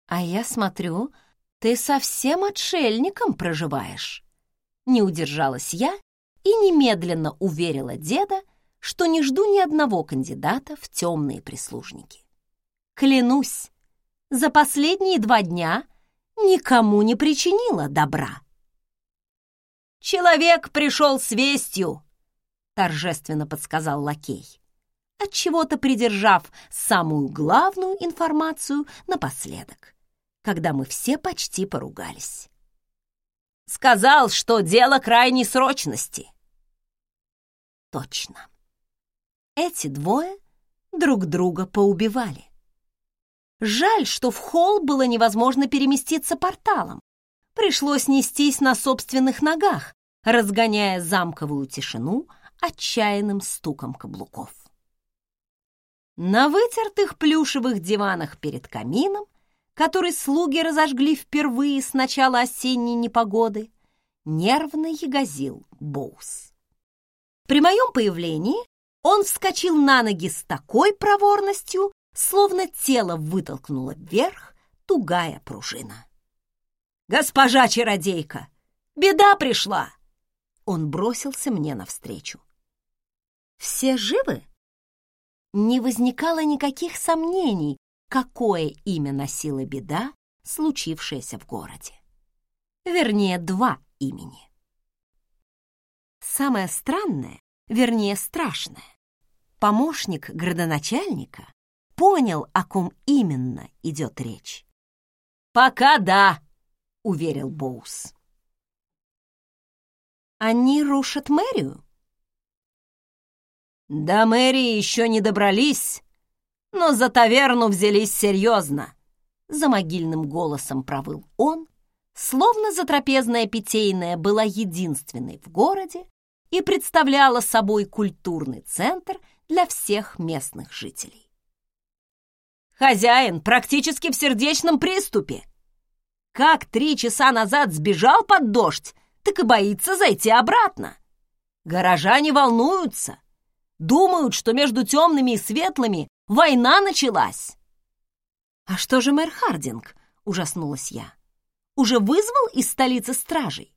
«А я смотрю, ты совсем отшельником проживаешь. Не удержалась я и немедленно уверила деда, что не жду ни одного кандидата в темные прислужники. Клянусь, за последние два дня никому не причинила добра. «Человек пришел с вестью», — торжественно подсказал лакей, отчего-то придержав самую главную информацию напоследок когда мы все почти поругались. Сказал, что дело крайней срочности. Точно. Эти двое друг друга поубивали. Жаль, что в холл было невозможно переместиться порталом. Пришлось нестись на собственных ногах, разгоняя замковую тишину отчаянным стуком каблуков. На вытертых плюшевых диванах перед камином, который слуги разожгли впервые с начала осенней непогоды, нервно ягозил Боус. При моем появлении он вскочил на ноги с такой проворностью, словно тело вытолкнуло вверх тугая пружина. «Госпожа чародейка, беда пришла!» Он бросился мне навстречу. «Все живы?» Не возникало никаких сомнений, какое имя носила беда, случившаяся в городе. Вернее, два имени. Самое странное, вернее, страшное. Помощник градоначальника понял, о ком именно идет речь. «Пока да», — уверил Боус. «Они рушат мэрию?» «До мэрии еще не добрались, но за таверну взялись серьезно», — за могильным голосом провыл он, словно затрапезная питейная была единственной в городе и представляла собой культурный центр для всех местных жителей. Хозяин практически в сердечном приступе. Как три часа назад сбежал под дождь, так и боится зайти обратно. Горожане волнуются, думают, что между темными и светлыми война началась. «А что же мэр Хардинг?» — ужаснулась я. «Уже вызвал из столицы стражей?»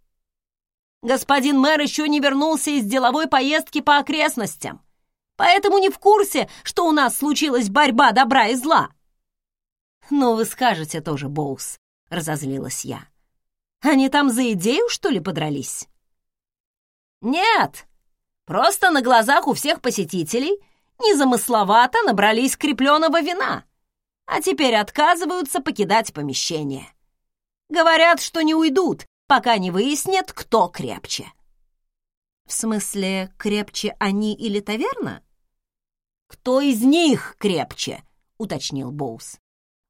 «Господин мэр еще не вернулся из деловой поездки по окрестностям, поэтому не в курсе, что у нас случилась борьба добра и зла». «Ну, вы скажете тоже, Боус», — разозлилась я. Они там за идею, что ли, подрались? Нет, просто на глазах у всех посетителей незамысловато набрались крепленого вина, а теперь отказываются покидать помещение. Говорят, что не уйдут, пока не выяснят, кто крепче. В смысле, крепче они или таверна? Кто из них крепче? уточнил Боус.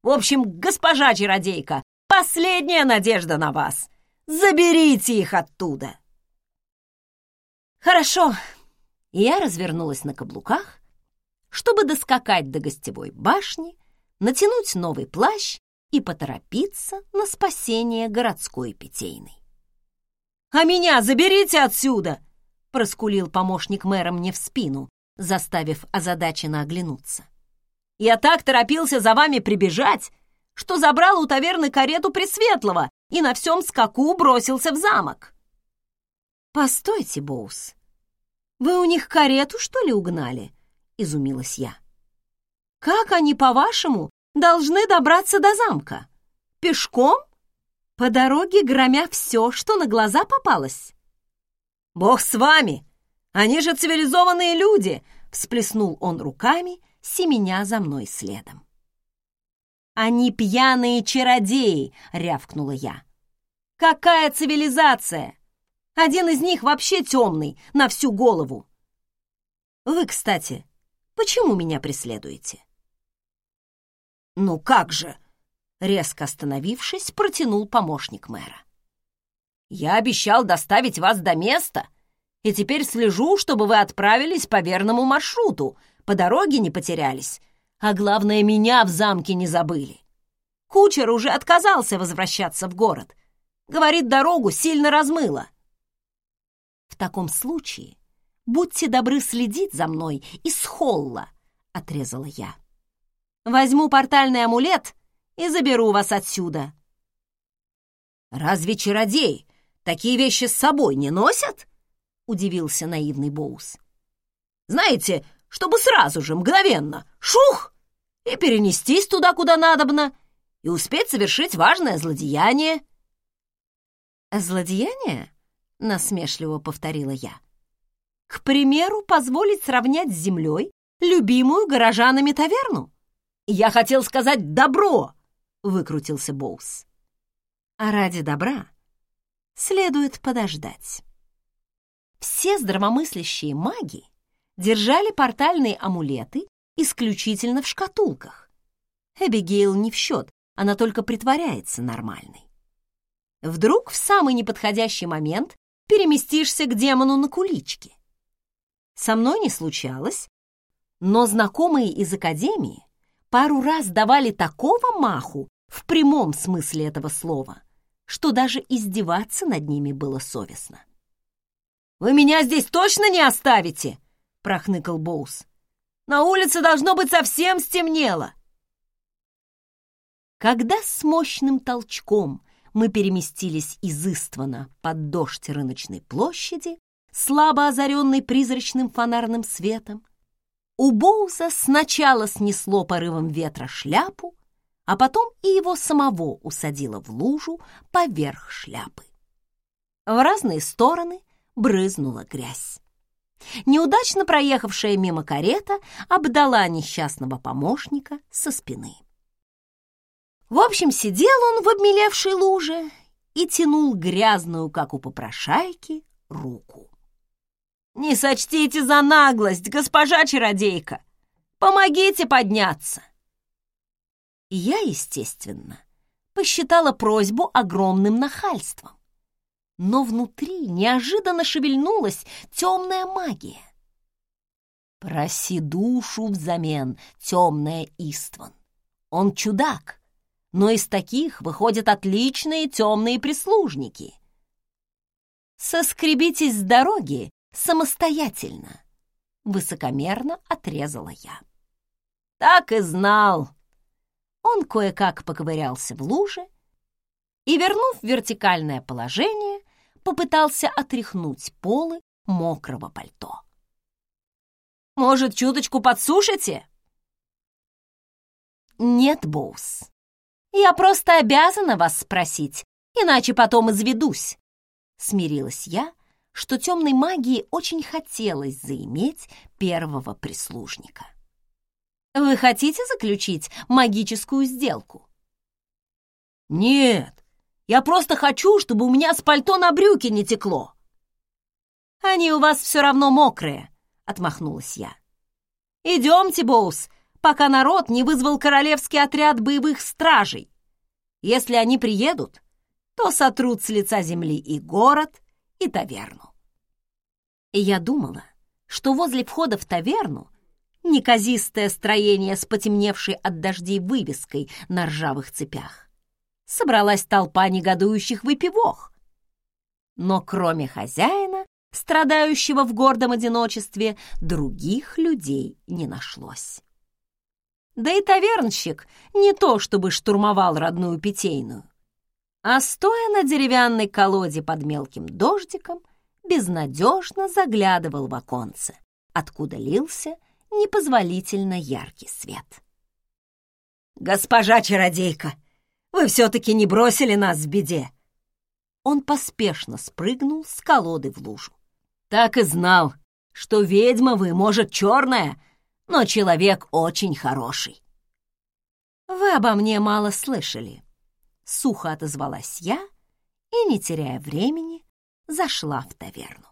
В общем, госпожа чародейка, Последняя надежда на вас. Заберите их оттуда. Хорошо. Я развернулась на каблуках, чтобы доскакать до гостевой башни, натянуть новый плащ и поторопиться на спасение городской питейной. «А меня заберите отсюда!» — проскулил помощник мэра мне в спину, заставив озадаченно оглянуться. «Я так торопился за вами прибежать, что забрал у таверны карету Пресветлого и на всем скаку бросился в замок. «Постойте, Боус, вы у них карету, что ли, угнали?» — изумилась я. «Как они, по-вашему, должны добраться до замка? Пешком? По дороге громя все, что на глаза попалось?» «Бог с вами! Они же цивилизованные люди!» — всплеснул он руками, семеня за мной следом. «Они пьяные чародеи!» — рявкнула я. «Какая цивилизация! Один из них вообще темный, на всю голову!» «Вы, кстати, почему меня преследуете?» «Ну как же!» — резко остановившись, протянул помощник мэра. «Я обещал доставить вас до места, и теперь слежу, чтобы вы отправились по верному маршруту, по дороге не потерялись, а главное, меня в замке не забыли. Кучер уже отказался возвращаться в город. Говорит, дорогу сильно размыло. В таком случае будьте добры следить за мной из холла, отрезала я. Возьму портальный амулет и заберу вас отсюда. Разве чародей такие вещи с собой не носят? Удивился наивный Боус. Знаете, чтобы сразу же, мгновенно, шух! и перенестись туда, куда надобно, и успеть совершить важное злодеяние». «Злодеяние?» — насмешливо повторила я. «К примеру, позволить сравнять с землей любимую горожанами таверну?» «Я хотел сказать «добро», — выкрутился Боус. «А ради добра следует подождать». Все здравомыслящие маги держали портальные амулеты исключительно в шкатулках. Эбигейл не в счет, она только притворяется нормальной. Вдруг в самый неподходящий момент переместишься к демону на куличке. Со мной не случалось, но знакомые из академии пару раз давали такого маху в прямом смысле этого слова, что даже издеваться над ними было совестно. «Вы меня здесь точно не оставите?» — прохныкал Боус. «На улице должно быть совсем стемнело!» Когда с мощным толчком мы переместились из под дождь рыночной площади, слабо озаренный призрачным фонарным светом, у Боуза сначала снесло порывом ветра шляпу, а потом и его самого усадило в лужу поверх шляпы. В разные стороны брызнула грязь. Неудачно проехавшая мимо карета обдала несчастного помощника со спины. В общем, сидел он в обмелевшей луже и тянул грязную, как у попрошайки, руку. «Не сочтите за наглость, госпожа чародейка! Помогите подняться!» Я, естественно, посчитала просьбу огромным нахальством. Но внутри неожиданно шевельнулась темная магия. «Проси душу взамен, темная Истван. Он чудак, но из таких выходят отличные темные прислужники. Соскребитесь с дороги самостоятельно, высокомерно отрезала я. Так и знал. Он кое-как поковырялся в луже и, вернув вертикальное положение, попытался отряхнуть полы мокрого пальто. «Может, чуточку подсушите?» «Нет, Боус, я просто обязана вас спросить, иначе потом изведусь», — смирилась я, что темной магии очень хотелось заиметь первого прислужника. «Вы хотите заключить магическую сделку?» «Нет, я просто хочу, чтобы у меня с пальто на брюки не текло». «Они у вас все равно мокрые», — отмахнулась я. «Идемте, Боус, пока народ не вызвал королевский отряд боевых стражей. Если они приедут, то сотрут с лица земли и город, и таверну. И я думала, что возле входа в таверну неказистое строение с потемневшей от дождей вывеской на ржавых цепях. Собралась толпа негодующих выпивох. Но кроме хозяина, страдающего в гордом одиночестве, других людей не нашлось. Да и тавернщик не то чтобы штурмовал родную питейную, а стоя на деревянной колоде под мелким дождиком, безнадежно заглядывал в оконце, откуда лился непозволительно яркий свет. «Госпожа чародейка, вы все-таки не бросили нас в беде!» Он поспешно спрыгнул с колоды в лужу. «Так и знал, что ведьма вы, может, черная, но человек очень хороший». «Вы обо мне мало слышали», — сухо отозвалась я и, не теряя времени, зашла в таверну.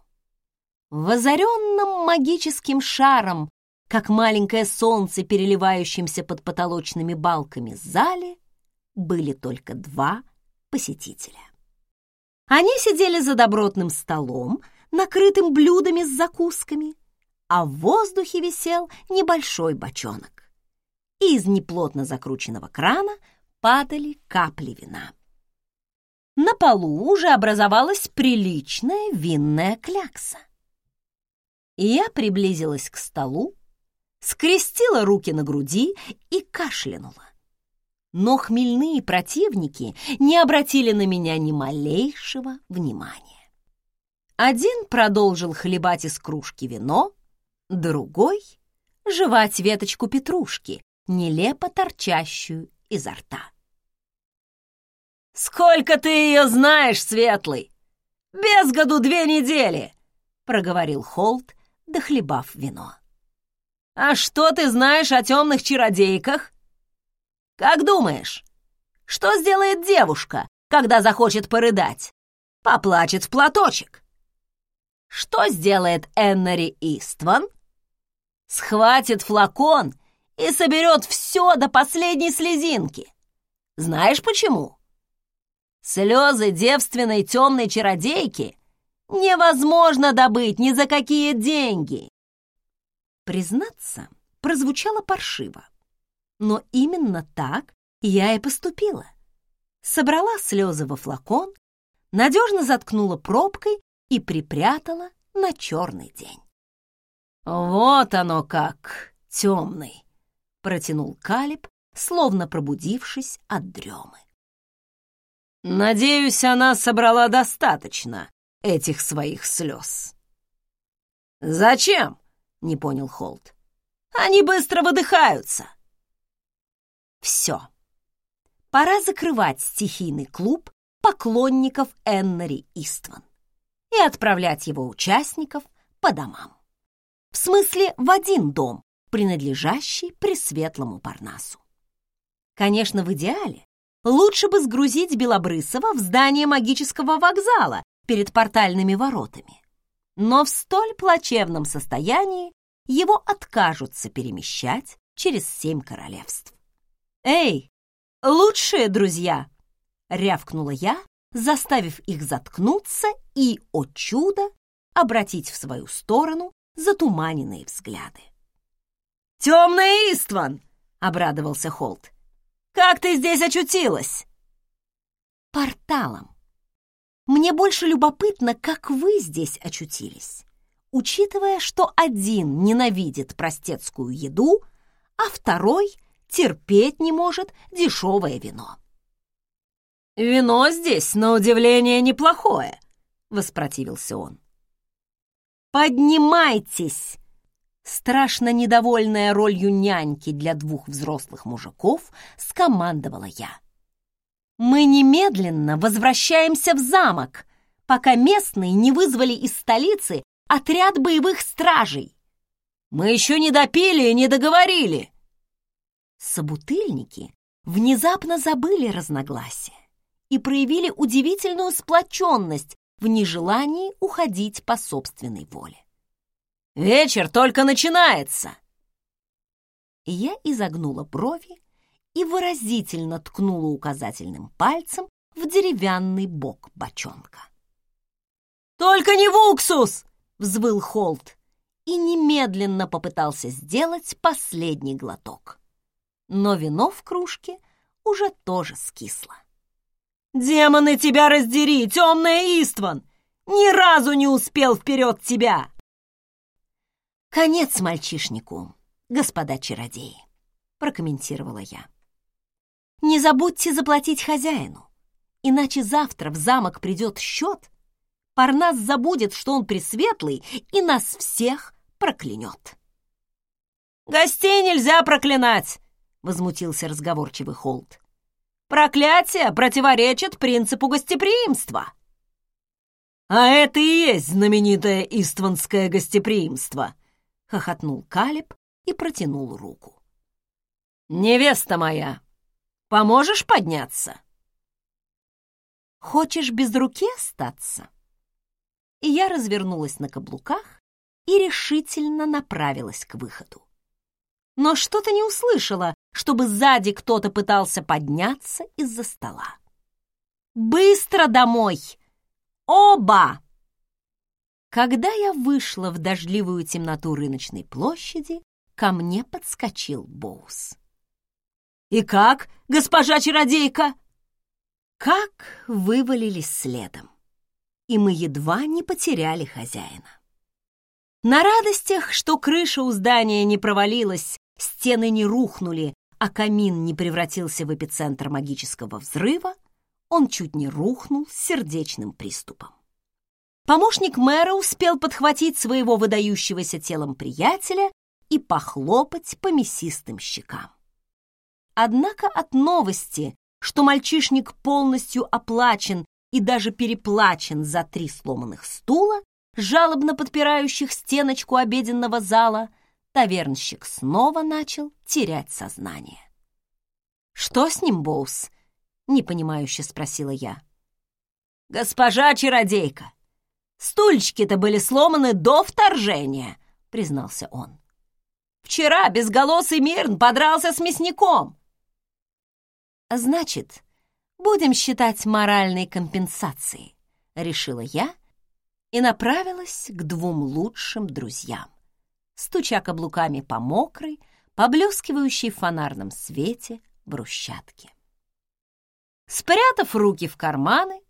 В озаренном магическим шаром, как маленькое солнце, переливающимся под потолочными балками зале, были только два посетителя. Они сидели за добротным столом, накрытым блюдами с закусками, а в воздухе висел небольшой бочонок. И из неплотно закрученного крана падали капли вина. На полу уже образовалась приличная винная клякса. И я приблизилась к столу, скрестила руки на груди и кашлянула. Но хмельные противники не обратили на меня ни малейшего внимания. Один продолжил хлебать из кружки вино, другой — жевать веточку петрушки, нелепо торчащую изо рта. «Сколько ты ее знаешь, Светлый? Без году две недели!» — проговорил Холт, дохлебав вино. «А что ты знаешь о темных чародейках? Как думаешь, что сделает девушка, когда захочет порыдать? Поплачет в платочек. Что сделает Эннери Истван?» схватит флакон и соберет все до последней слезинки. Знаешь почему? Слезы девственной темной чародейки невозможно добыть ни за какие деньги. Признаться, прозвучало паршиво. Но именно так я и поступила. Собрала слезы во флакон, надежно заткнула пробкой и припрятала на черный день. «Вот оно как, темный!» — протянул Калиб, словно пробудившись от дремы. «Надеюсь, она собрала достаточно этих своих слез». «Зачем?» — не понял Холт. «Они быстро выдыхаются». «Все. Пора закрывать стихийный клуб поклонников Эннери Истван и отправлять его участников по домам. В смысле, в один дом, принадлежащий Пресветлому Парнасу. Конечно, в идеале лучше бы сгрузить Белобрысова в здание магического вокзала перед портальными воротами. Но в столь плачевном состоянии его откажутся перемещать через семь королевств. «Эй, лучшие друзья!» — рявкнула я, заставив их заткнуться и, о чудо, обратить в свою сторону затуманенные взгляды. «Темный Истван!» — обрадовался Холт. «Как ты здесь очутилась?» «Порталом. Мне больше любопытно, как вы здесь очутились, учитывая, что один ненавидит простецкую еду, а второй терпеть не может дешевое вино». «Вино здесь, на удивление, неплохое», — воспротивился он. «Поднимайтесь!» Страшно недовольная ролью няньки для двух взрослых мужиков, скомандовала я. «Мы немедленно возвращаемся в замок, пока местные не вызвали из столицы отряд боевых стражей. Мы еще не допили и не договорили!» Собутыльники внезапно забыли разногласия и проявили удивительную сплоченность в нежелании уходить по собственной воле. «Вечер только начинается!» Я изогнула брови и выразительно ткнула указательным пальцем в деревянный бок бочонка. «Только не в уксус!» — взвыл Холт и немедленно попытался сделать последний глоток. Но вино в кружке уже тоже скисло. «Демоны тебя раздери, темная Истван! Ни разу не успел вперед тебя!» «Конец мальчишнику, господа чародеи», — прокомментировала я. «Не забудьте заплатить хозяину, иначе завтра в замок придет счет, Парнас забудет, что он пресветлый, и нас всех проклянет». «Гостей нельзя проклинать!» — возмутился разговорчивый Холт. Проклятие противоречит принципу гостеприимства. А это и есть знаменитое истванское гостеприимство, хохотнул Калиб и протянул руку. Невеста моя, поможешь подняться? Хочешь без руки остаться? И я развернулась на каблуках и решительно направилась к выходу но что-то не услышала, чтобы сзади кто-то пытался подняться из-за стола. «Быстро домой! Оба!» Когда я вышла в дождливую темноту рыночной площади, ко мне подскочил Боус. «И как, госпожа чародейка?» Как вывалились следом, и мы едва не потеряли хозяина. На радостях, что крыша у здания не провалилась, стены не рухнули, а камин не превратился в эпицентр магического взрыва, он чуть не рухнул с сердечным приступом. Помощник мэра успел подхватить своего выдающегося телом приятеля и похлопать по мясистым щекам. Однако от новости, что мальчишник полностью оплачен и даже переплачен за три сломанных стула, жалобно подпирающих стеночку обеденного зала, тавернщик снова начал терять сознание. «Что с ним, Боус?» — непонимающе спросила я. «Госпожа чародейка, стульчики-то были сломаны до вторжения», — признался он. «Вчера безголосый Мирн подрался с мясником». «Значит, будем считать моральной компенсацией», — решила я и направилась к двум лучшим друзьям, стуча каблуками по мокрой, поблескивающей в фонарном свете брусчатке. Спрятав руки в карманы,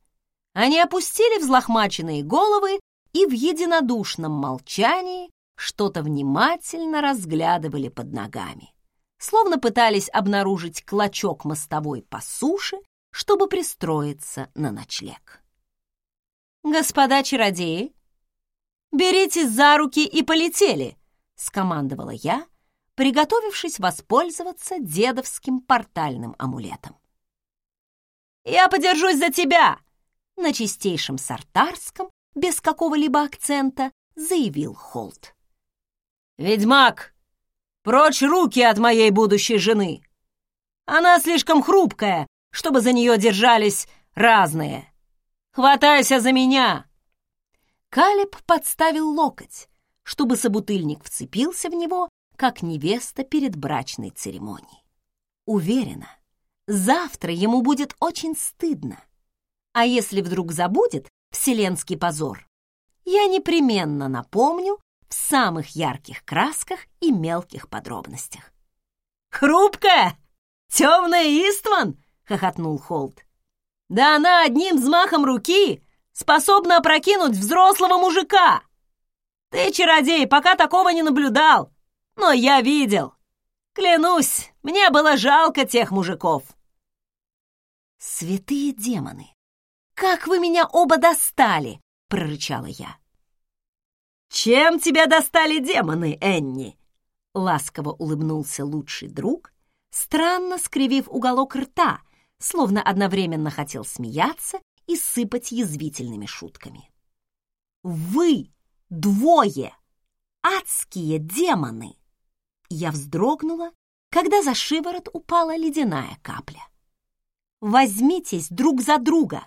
они опустили взлохмаченные головы и в единодушном молчании что-то внимательно разглядывали под ногами, словно пытались обнаружить клочок мостовой по суше, чтобы пристроиться на ночлег. «Господа чародеи, беритесь за руки и полетели!» — скомандовала я, приготовившись воспользоваться дедовским портальным амулетом. «Я подержусь за тебя!» На чистейшем сартарском, без какого-либо акцента, заявил Холт. «Ведьмак, прочь руки от моей будущей жены! Она слишком хрупкая, чтобы за нее держались разные. Хватайся за меня!» Калеб подставил локоть, чтобы собутыльник вцепился в него, как невеста перед брачной церемонией. Уверена, завтра ему будет очень стыдно. А если вдруг забудет вселенский позор, я непременно напомню в самых ярких красках и мелких подробностях. «Хрупкая! Темная Истван!» — хохотнул Холт. «Да она одним взмахом руки способна опрокинуть взрослого мужика! Ты, чародей, пока такого не наблюдал, но я видел. Клянусь, мне было жалко тех мужиков!» «Святые демоны! Как вы меня оба достали!» — прорычала я. «Чем тебя достали демоны, Энни?» Ласково улыбнулся лучший друг, странно скривив уголок рта, словно одновременно хотел смеяться и сыпать язвительными шутками. «Вы двое! Адские демоны!» Я вздрогнула, когда за шиворот упала ледяная капля. «Возьмитесь друг за друга!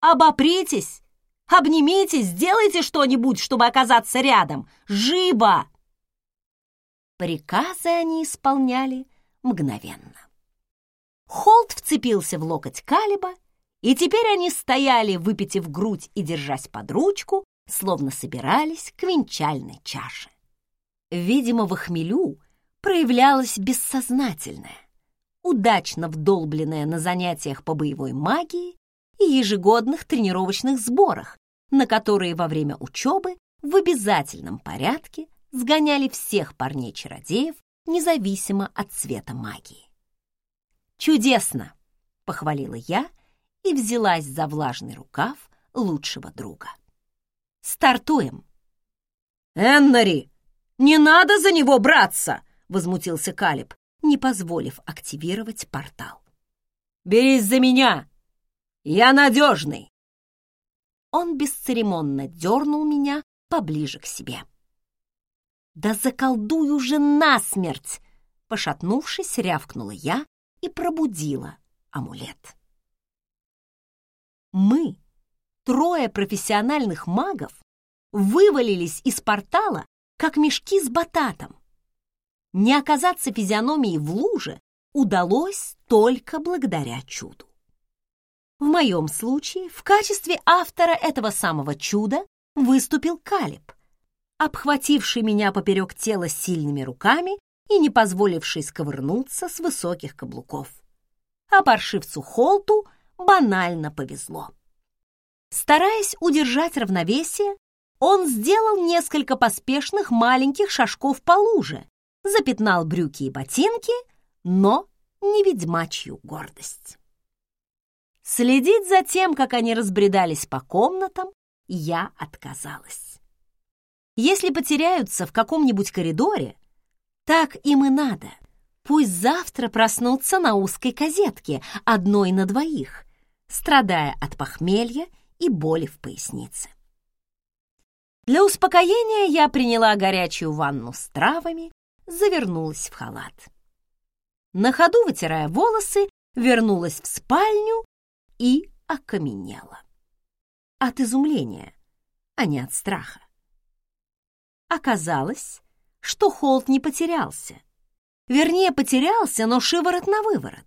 Обопритесь Обнимитесь, сделайте что-нибудь, чтобы оказаться рядом. Живо!» Приказы они исполняли мгновенно. Холт вцепился в локоть Калиба, и теперь они стояли, выпитив грудь и держась под ручку, словно собирались к венчальной чаше. Видимо, в хмелю проявлялось бессознательное, удачно вдолбленное на занятиях по боевой магии и ежегодных тренировочных сборах, на которые во время учебы в обязательном порядке сгоняли всех парней-чародеев, независимо от цвета магии. «Чудесно!» — похвалила я и взялась за влажный рукав лучшего друга. «Стартуем!» «Эннери, не надо за него браться!» — возмутился Калиб, не позволив активировать портал. «Берись за меня! Я надежный!» Он бесцеремонно дернул меня поближе к себе. «Да заколдую же насмерть!» Пошатнувшись, рявкнула я и пробудила амулет. Мы, трое профессиональных магов, вывалились из портала, как мешки с бататом. Не оказаться физиономией в луже удалось только благодаря чуду. В моем случае в качестве автора этого самого чуда выступил Калиб, обхвативший меня поперек тела сильными руками и не позволивший сковырнуться с высоких каблуков. А паршивцу Холту банально повезло. Стараясь удержать равновесие, он сделал несколько поспешных маленьких шажков по луже, запятнал брюки и ботинки, но не ведьмачью гордость. Следить за тем, как они разбредались по комнатам, я отказалась. Если потеряются в каком-нибудь коридоре, так им и надо. Пусть завтра проснутся на узкой козетке, одной на двоих, страдая от похмелья и боли в пояснице. Для успокоения я приняла горячую ванну с травами, завернулась в халат. На ходу, вытирая волосы, вернулась в спальню и окаменела. От изумления, а не от страха. Оказалось, что Холт не потерялся. Вернее, потерялся, но шиворот на выворот.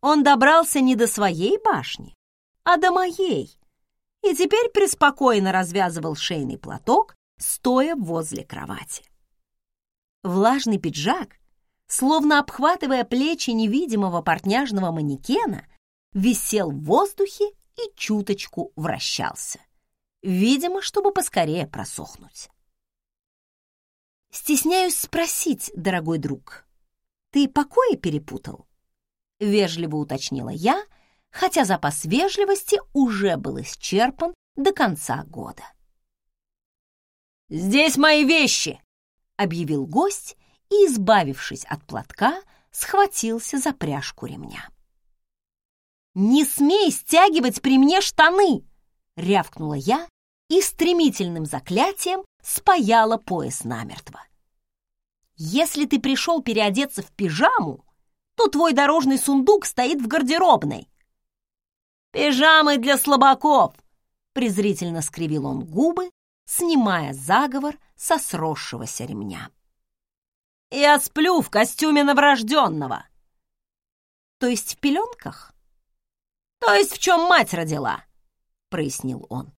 Он добрался не до своей башни, а до моей, и теперь преспокойно развязывал шейный платок, стоя возле кровати. Влажный пиджак, словно обхватывая плечи невидимого портняжного манекена, висел в воздухе и чуточку вращался. Видимо, чтобы поскорее просохнуть. «Стесняюсь спросить, дорогой друг, ты покои перепутал?» Вежливо уточнила я, хотя запас вежливости уже был исчерпан до конца года. «Здесь мои вещи!» — объявил гость и, избавившись от платка, схватился за пряжку ремня. «Не смей стягивать при мне штаны!» — рявкнула я и стремительным заклятием спаяла пояс намертво. «Если ты пришел переодеться в пижаму, то твой дорожный сундук стоит в гардеробной». «Пижамы для слабаков!» — презрительно скривил он губы, снимая заговор со сросшегося ремня. «Я сплю в костюме новорожденного!» «То есть в пеленках?» «То есть в чем мать родила?» — прояснил он.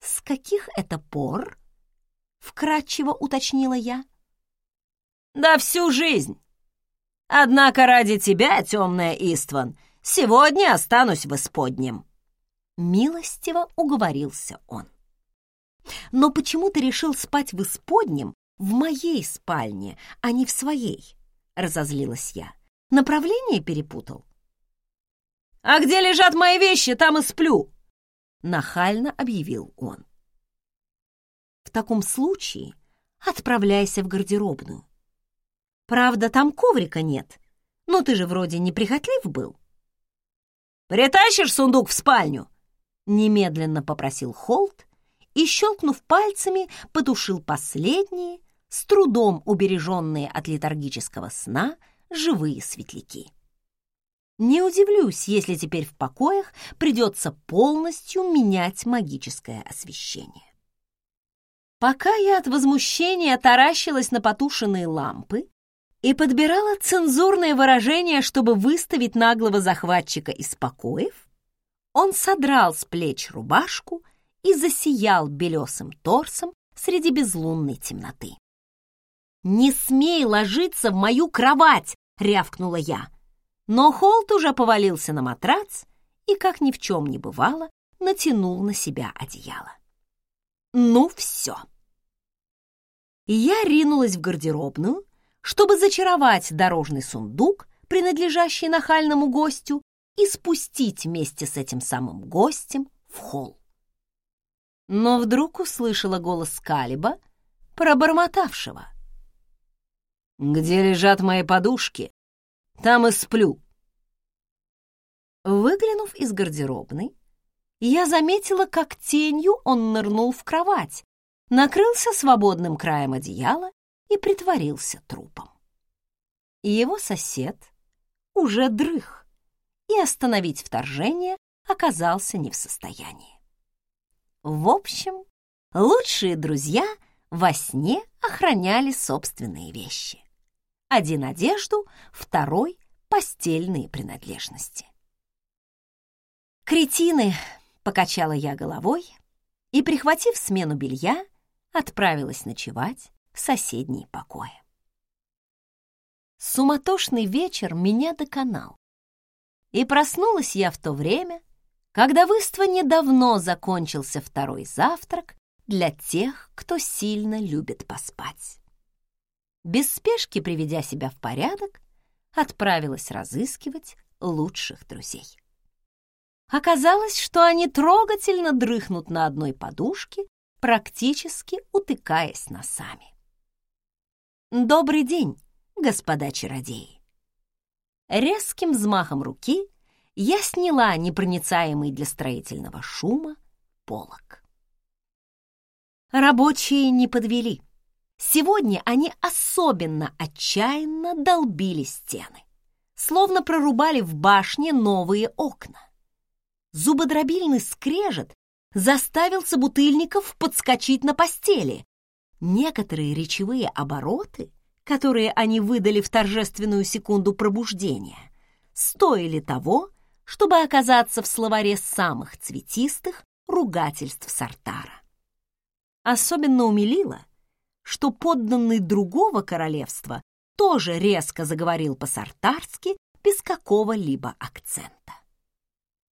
«С каких это пор?» — вкратчиво уточнила я. «Да всю жизнь. Однако ради тебя, темная Истван, сегодня останусь в исподнем». Милостиво уговорился он. «Но почему ты решил спать в исподнем в моей спальне, а не в своей?» — разозлилась я. «Направление перепутал?» «А где лежат мои вещи, там и сплю!» — нахально объявил он. «В таком случае отправляйся в гардеробную. Правда, там коврика нет, но ты же вроде не прихотлив был». «Притащишь сундук в спальню?» — немедленно попросил Холт и, щелкнув пальцами, потушил последние, с трудом убереженные от летаргического сна, живые светляки. Не удивлюсь, если теперь в покоях придется полностью менять магическое освещение. Пока я от возмущения таращилась на потушенные лампы и подбирала цензурные выражения, чтобы выставить наглого захватчика из покоев, он содрал с плеч рубашку и засиял белесым торсом среди безлунной темноты. «Не смей ложиться в мою кровать!» — рявкнула я. Но Холт уже повалился на матрац и, как ни в чем не бывало, натянул на себя одеяло. Ну все. Я ринулась в гардеробную, чтобы зачаровать дорожный сундук, принадлежащий нахальному гостю, и спустить вместе с этим самым гостем в холл. Но вдруг услышала голос Калиба, пробормотавшего. «Где лежат мои подушки? Там и сплю». Выглянув из гардеробной, я заметила, как тенью он нырнул в кровать, накрылся свободным краем одеяла и притворился трупом. Его сосед уже дрых, и остановить вторжение оказался не в состоянии. В общем, лучшие друзья во сне охраняли собственные вещи. Один — одежду, второй — постельные принадлежности. «Кретины!» — покачала я головой и, прихватив смену белья, отправилась ночевать в соседние покои. Суматошный вечер меня доконал. И проснулась я в то время, когда в Истване давно закончился второй завтрак для тех, кто сильно любит поспать без спешки приведя себя в порядок, отправилась разыскивать лучших друзей. Оказалось, что они трогательно дрыхнут на одной подушке, практически утыкаясь носами. «Добрый день, господа чародеи!» Резким взмахом руки я сняла непроницаемый для строительного шума полог. Рабочие не подвели. Сегодня они особенно отчаянно долбили стены, словно прорубали в башне новые окна. Зубодробильный скрежет заставил собутыльников подскочить на постели. Некоторые речевые обороты, которые они выдали в торжественную секунду пробуждения, стоили того, чтобы оказаться в словаре самых цветистых ругательств Сартара. Особенно умилило, что подданный другого королевства тоже резко заговорил по-сартарски без какого-либо акцента.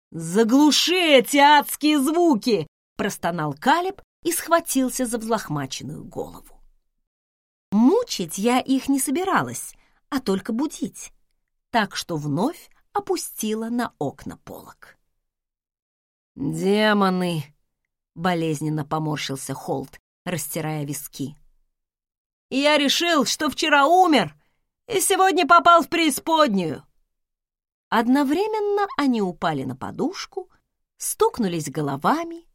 «Заглуши эти адские звуки!» — простонал Калиб и схватился за взлохмаченную голову. Мучить я их не собиралась, а только будить, так что вновь опустила на окна полок. «Демоны!» — болезненно поморщился Холт, растирая виски. «Я решил, что вчера умер и сегодня попал в преисподнюю!» Одновременно они упали на подушку, стукнулись головами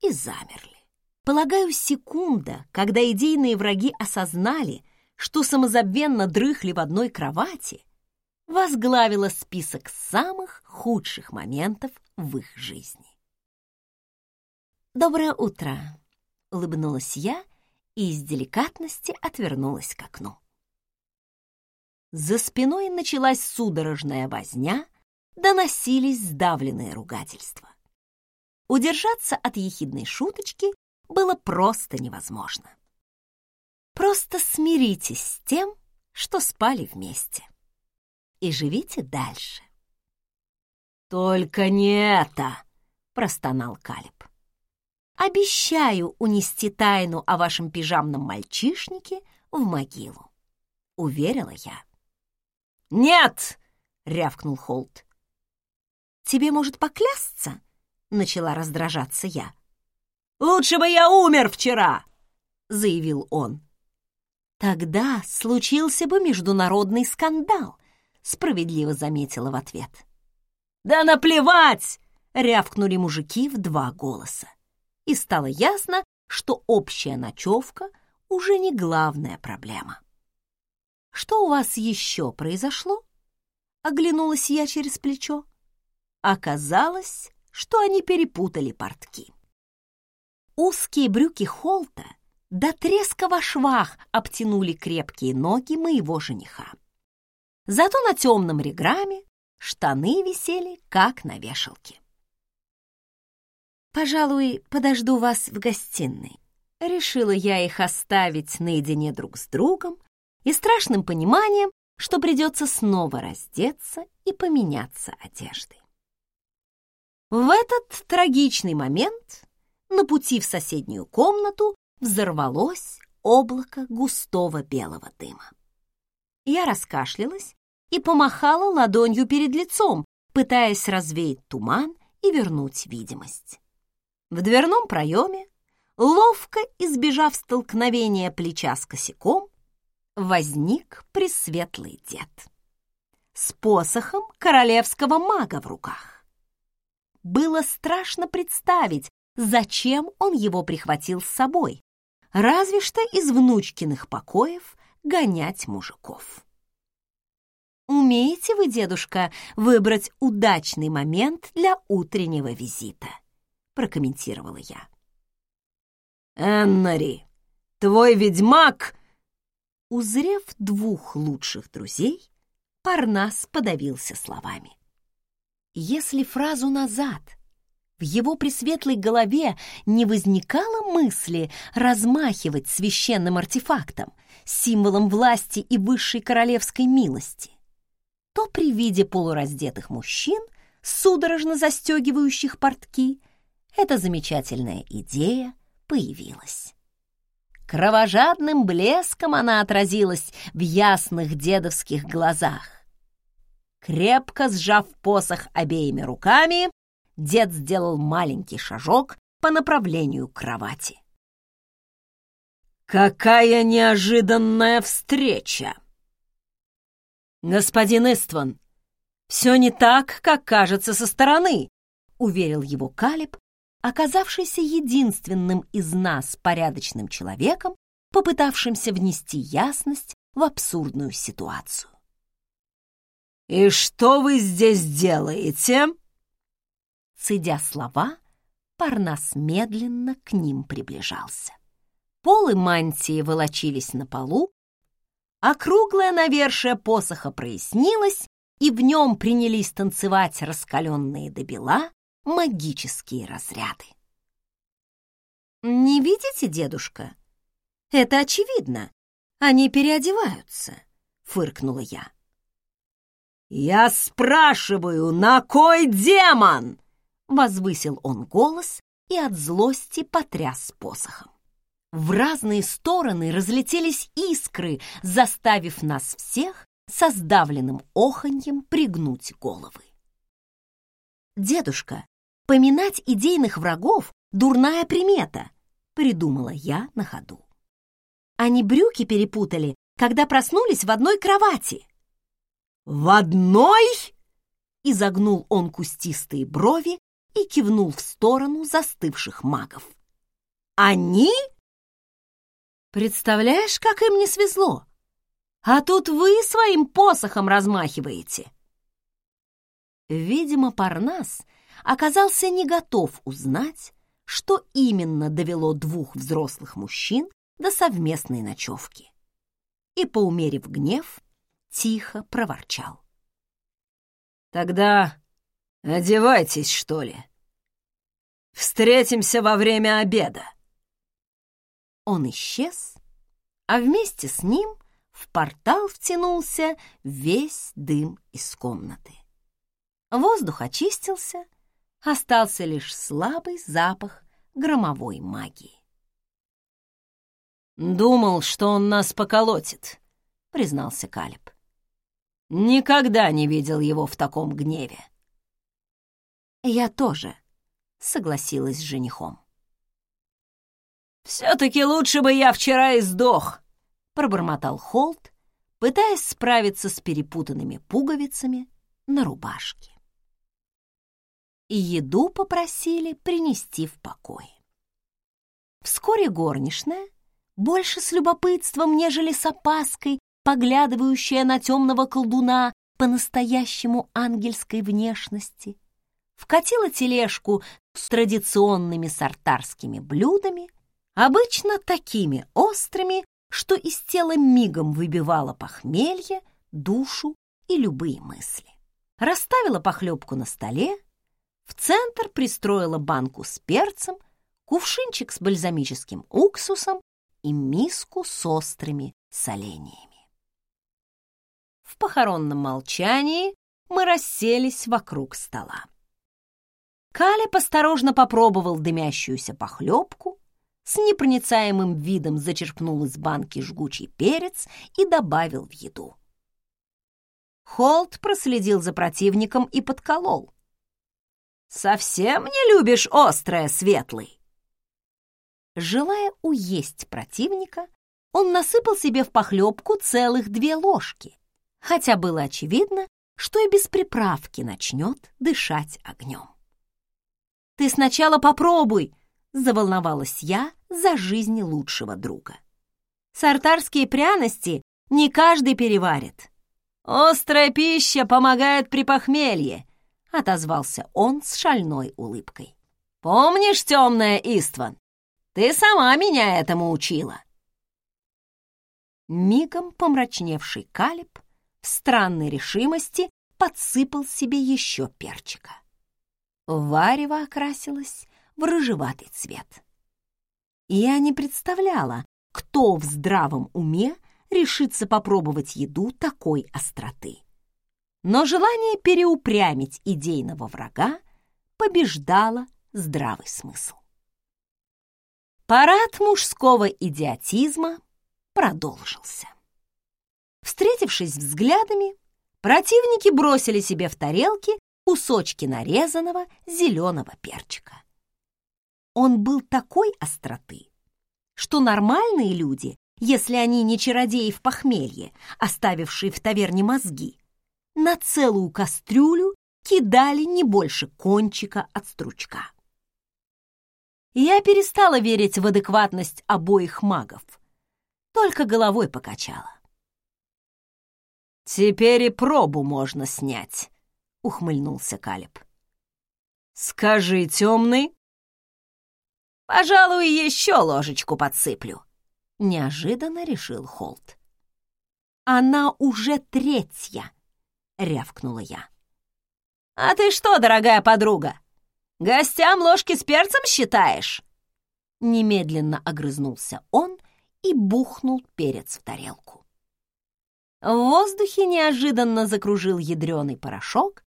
и замерли. Полагаю, секунда, когда идейные враги осознали, что самозабвенно дрыхли в одной кровати, возглавила список самых худших моментов в их жизни. «Доброе утро!» — улыбнулась я и из деликатности отвернулась к окну. За спиной началась судорожная возня, доносились сдавленные ругательства. Удержаться от ехидной шуточки было просто невозможно. Просто смиритесь с тем, что спали вместе. И живите дальше. «Только не это!» — простонал Калиб. «Обещаю унести тайну о вашем пижамном мальчишнике в могилу», — уверила я. «Нет!» — рявкнул Холт. «Тебе может поклясться?» — начала раздражаться я. «Лучше бы я умер вчера!» — заявил он. «Тогда случился бы международный скандал», — справедливо заметила в ответ. «Да наплевать!» — рявкнули мужики в два голоса. И стало ясно, что общая ночевка уже не главная проблема. «Что у вас еще произошло?» — оглянулась я через плечо. Оказалось, что они перепутали портки. Узкие брюки Холта до треска во швах обтянули крепкие ноги моего жениха. Зато на темном реграме штаны висели, как на вешалке. «Пожалуй, подожду вас в гостиной». Решила я их оставить наедине друг с другом и страшным пониманием, что придется снова раздеться и поменяться одеждой. В этот трагичный момент на пути в соседнюю комнату взорвалось облако густого белого дыма. Я раскашлялась и помахала ладонью перед лицом, пытаясь развеять туман и вернуть видимость. В дверном проеме, ловко избежав столкновения плеча с косяком, возник пресветлый дед с посохом королевского мага в руках. Было страшно представить, зачем он его прихватил с собой, разве что из внучкиных покоев гонять мужиков. «Умеете вы, дедушка, выбрать удачный момент для утреннего визита?» — прокомментировала я. «Эннери, твой ведьмак!» Узрев двух лучших друзей, Парнас подавился словами. Если фразу назад в его пресветлой голове не возникало мысли размахивать священным артефактом, символом власти и высшей королевской милости, то при виде полураздетых мужчин, судорожно застегивающих портки, эта замечательная идея появилась. Кровожадным блеском она отразилась в ясных дедовских глазах. Крепко сжав посох обеими руками, дед сделал маленький шажок по направлению к кровати. «Какая неожиданная встреча!» «Господин Истван, все не так, как кажется со стороны», — уверил его Калиб, оказавшийся единственным из нас порядочным человеком, попытавшимся внести ясность в абсурдную ситуацию. «И что вы здесь делаете?» Цедя слова, Парнас медленно к ним приближался. Полы мантии волочились на полу, а круглое навершие посоха прояснилось, и в нем принялись танцевать раскаленные до бела магические разряды. «Не видите, дедушка? Это очевидно. Они переодеваются», — фыркнула я. «Я спрашиваю, на кой демон?» — возвысил он голос и от злости потряс посохом. В разные стороны разлетелись искры, заставив нас всех со сдавленным оханьем пригнуть головы. «Дедушка, поминать идейных врагов — дурная примета», — придумала я на ходу. Они брюки перепутали, когда проснулись в одной кровати. «В одной?» — изогнул он кустистые брови и кивнул в сторону застывших магов. «Они?» «Представляешь, как им не свезло? А тут вы своим посохом размахиваете!» Видимо, Парнас оказался не готов узнать, что именно довело двух взрослых мужчин до совместной ночевки. И, поумерив гнев, тихо проворчал. «Тогда одевайтесь, что ли. Встретимся во время обеда». Он исчез, а вместе с ним в портал втянулся весь дым из комнаты. Воздух очистился, остался лишь слабый запах громовой магии. «Думал, что он нас поколотит», — признался Калиб. «Никогда не видел его в таком гневе». «Я тоже», — согласилась с женихом. «Все-таки лучше бы я вчера и сдох», — пробормотал Холт, пытаясь справиться с перепутанными пуговицами на рубашке и еду попросили принести в покое. Вскоре горничная, больше с любопытством, нежели с опаской, поглядывающая на темного колдуна по-настоящему ангельской внешности, вкатила тележку с традиционными сартарскими блюдами, обычно такими острыми, что из тела мигом выбивало похмелье, душу и любые мысли. Расставила похлебку на столе, в центр пристроила банку с перцем, кувшинчик с бальзамическим уксусом и миску с острыми соленьями. В похоронном молчании мы расселись вокруг стола. Каля осторожно попробовал дымящуюся похлебку, с непроницаемым видом зачерпнул из банки жгучий перец и добавил в еду. Холт проследил за противником и подколол. «Совсем не любишь острое, светлый?» Желая уесть противника, он насыпал себе в похлебку целых две ложки, хотя было очевидно, что и без приправки начнет дышать огнем. «Ты сначала попробуй!» — заволновалась я за жизнь лучшего друга. «Сартарские пряности не каждый переварит. Острая пища помогает при похмелье, — отозвался он с шальной улыбкой. «Помнишь, темная Истван? Ты сама меня этому учила!» Мигом помрачневший Калиб в странной решимости подсыпал себе еще перчика. Варево окрасилось в рыжеватый цвет. Я не представляла, кто в здравом уме решится попробовать еду такой остроты но желание переупрямить идейного врага побеждало здравый смысл. Парад мужского идиотизма продолжился. Встретившись взглядами, противники бросили себе в тарелки кусочки нарезанного зеленого перчика. Он был такой остроты, что нормальные люди, если они не чародеи в похмелье, оставившие в таверне мозги, на целую кастрюлю кидали не больше кончика от стручка. Я перестала верить в адекватность обоих магов, только головой покачала. «Теперь и пробу можно снять», — ухмыльнулся Калиб. «Скажи, темный?» «Пожалуй, еще ложечку подсыплю», — неожиданно решил Холт. «Она уже третья», рявкнула я. «А ты что, дорогая подруга, гостям ложки с перцем считаешь?» Немедленно огрызнулся он и бухнул перец в тарелку. В воздухе неожиданно закружил ядреный порошок,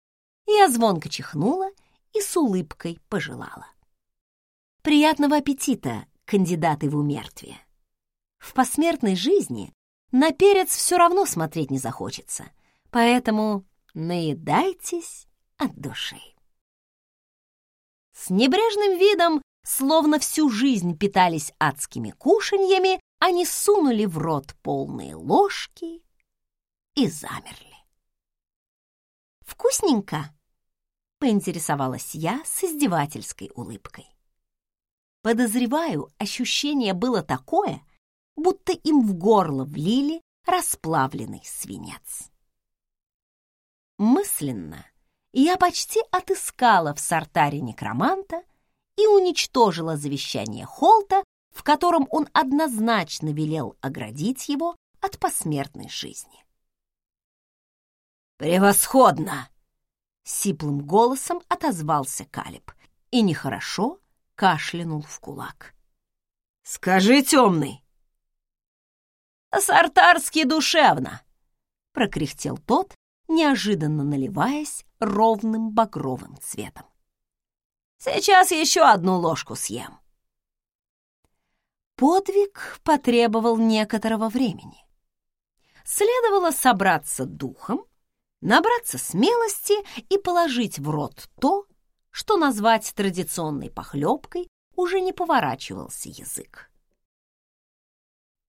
я звонко чихнула и с улыбкой пожелала. Приятного аппетита, кандидаты в умертвие. В посмертной жизни на перец все равно смотреть не захочется, поэтому наедайтесь от души. С небрежным видом, словно всю жизнь питались адскими кушаньями, они сунули в рот полные ложки и замерли. «Вкусненько?» — поинтересовалась я с издевательской улыбкой. Подозреваю, ощущение было такое, будто им в горло влили расплавленный свинец. Мысленно я почти отыскала в сортаре некроманта и уничтожила завещание Холта, в котором он однозначно велел оградить его от посмертной жизни. «Превосходно!» — сиплым голосом отозвался Калиб и нехорошо кашлянул в кулак. «Скажи, темный!» «Сартарски душевно!» — прокряхтел тот, неожиданно наливаясь ровным багровым цветом. «Сейчас еще одну ложку съем». Подвиг потребовал некоторого времени. Следовало собраться духом, набраться смелости и положить в рот то, что назвать традиционной похлебкой уже не поворачивался язык.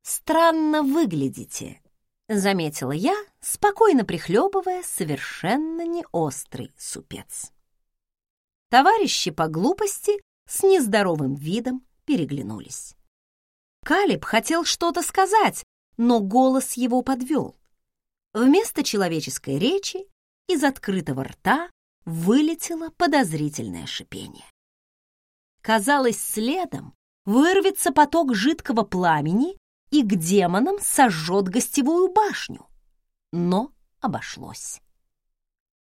«Странно выглядите», — заметила я, спокойно прихлебывая совершенно неострый супец. Товарищи по глупости с нездоровым видом переглянулись. Калиб хотел что-то сказать, но голос его подвел. Вместо человеческой речи из открытого рта вылетело подозрительное шипение. Казалось, следом вырвется поток жидкого пламени и к демонам сожжет гостевую башню. Но обошлось.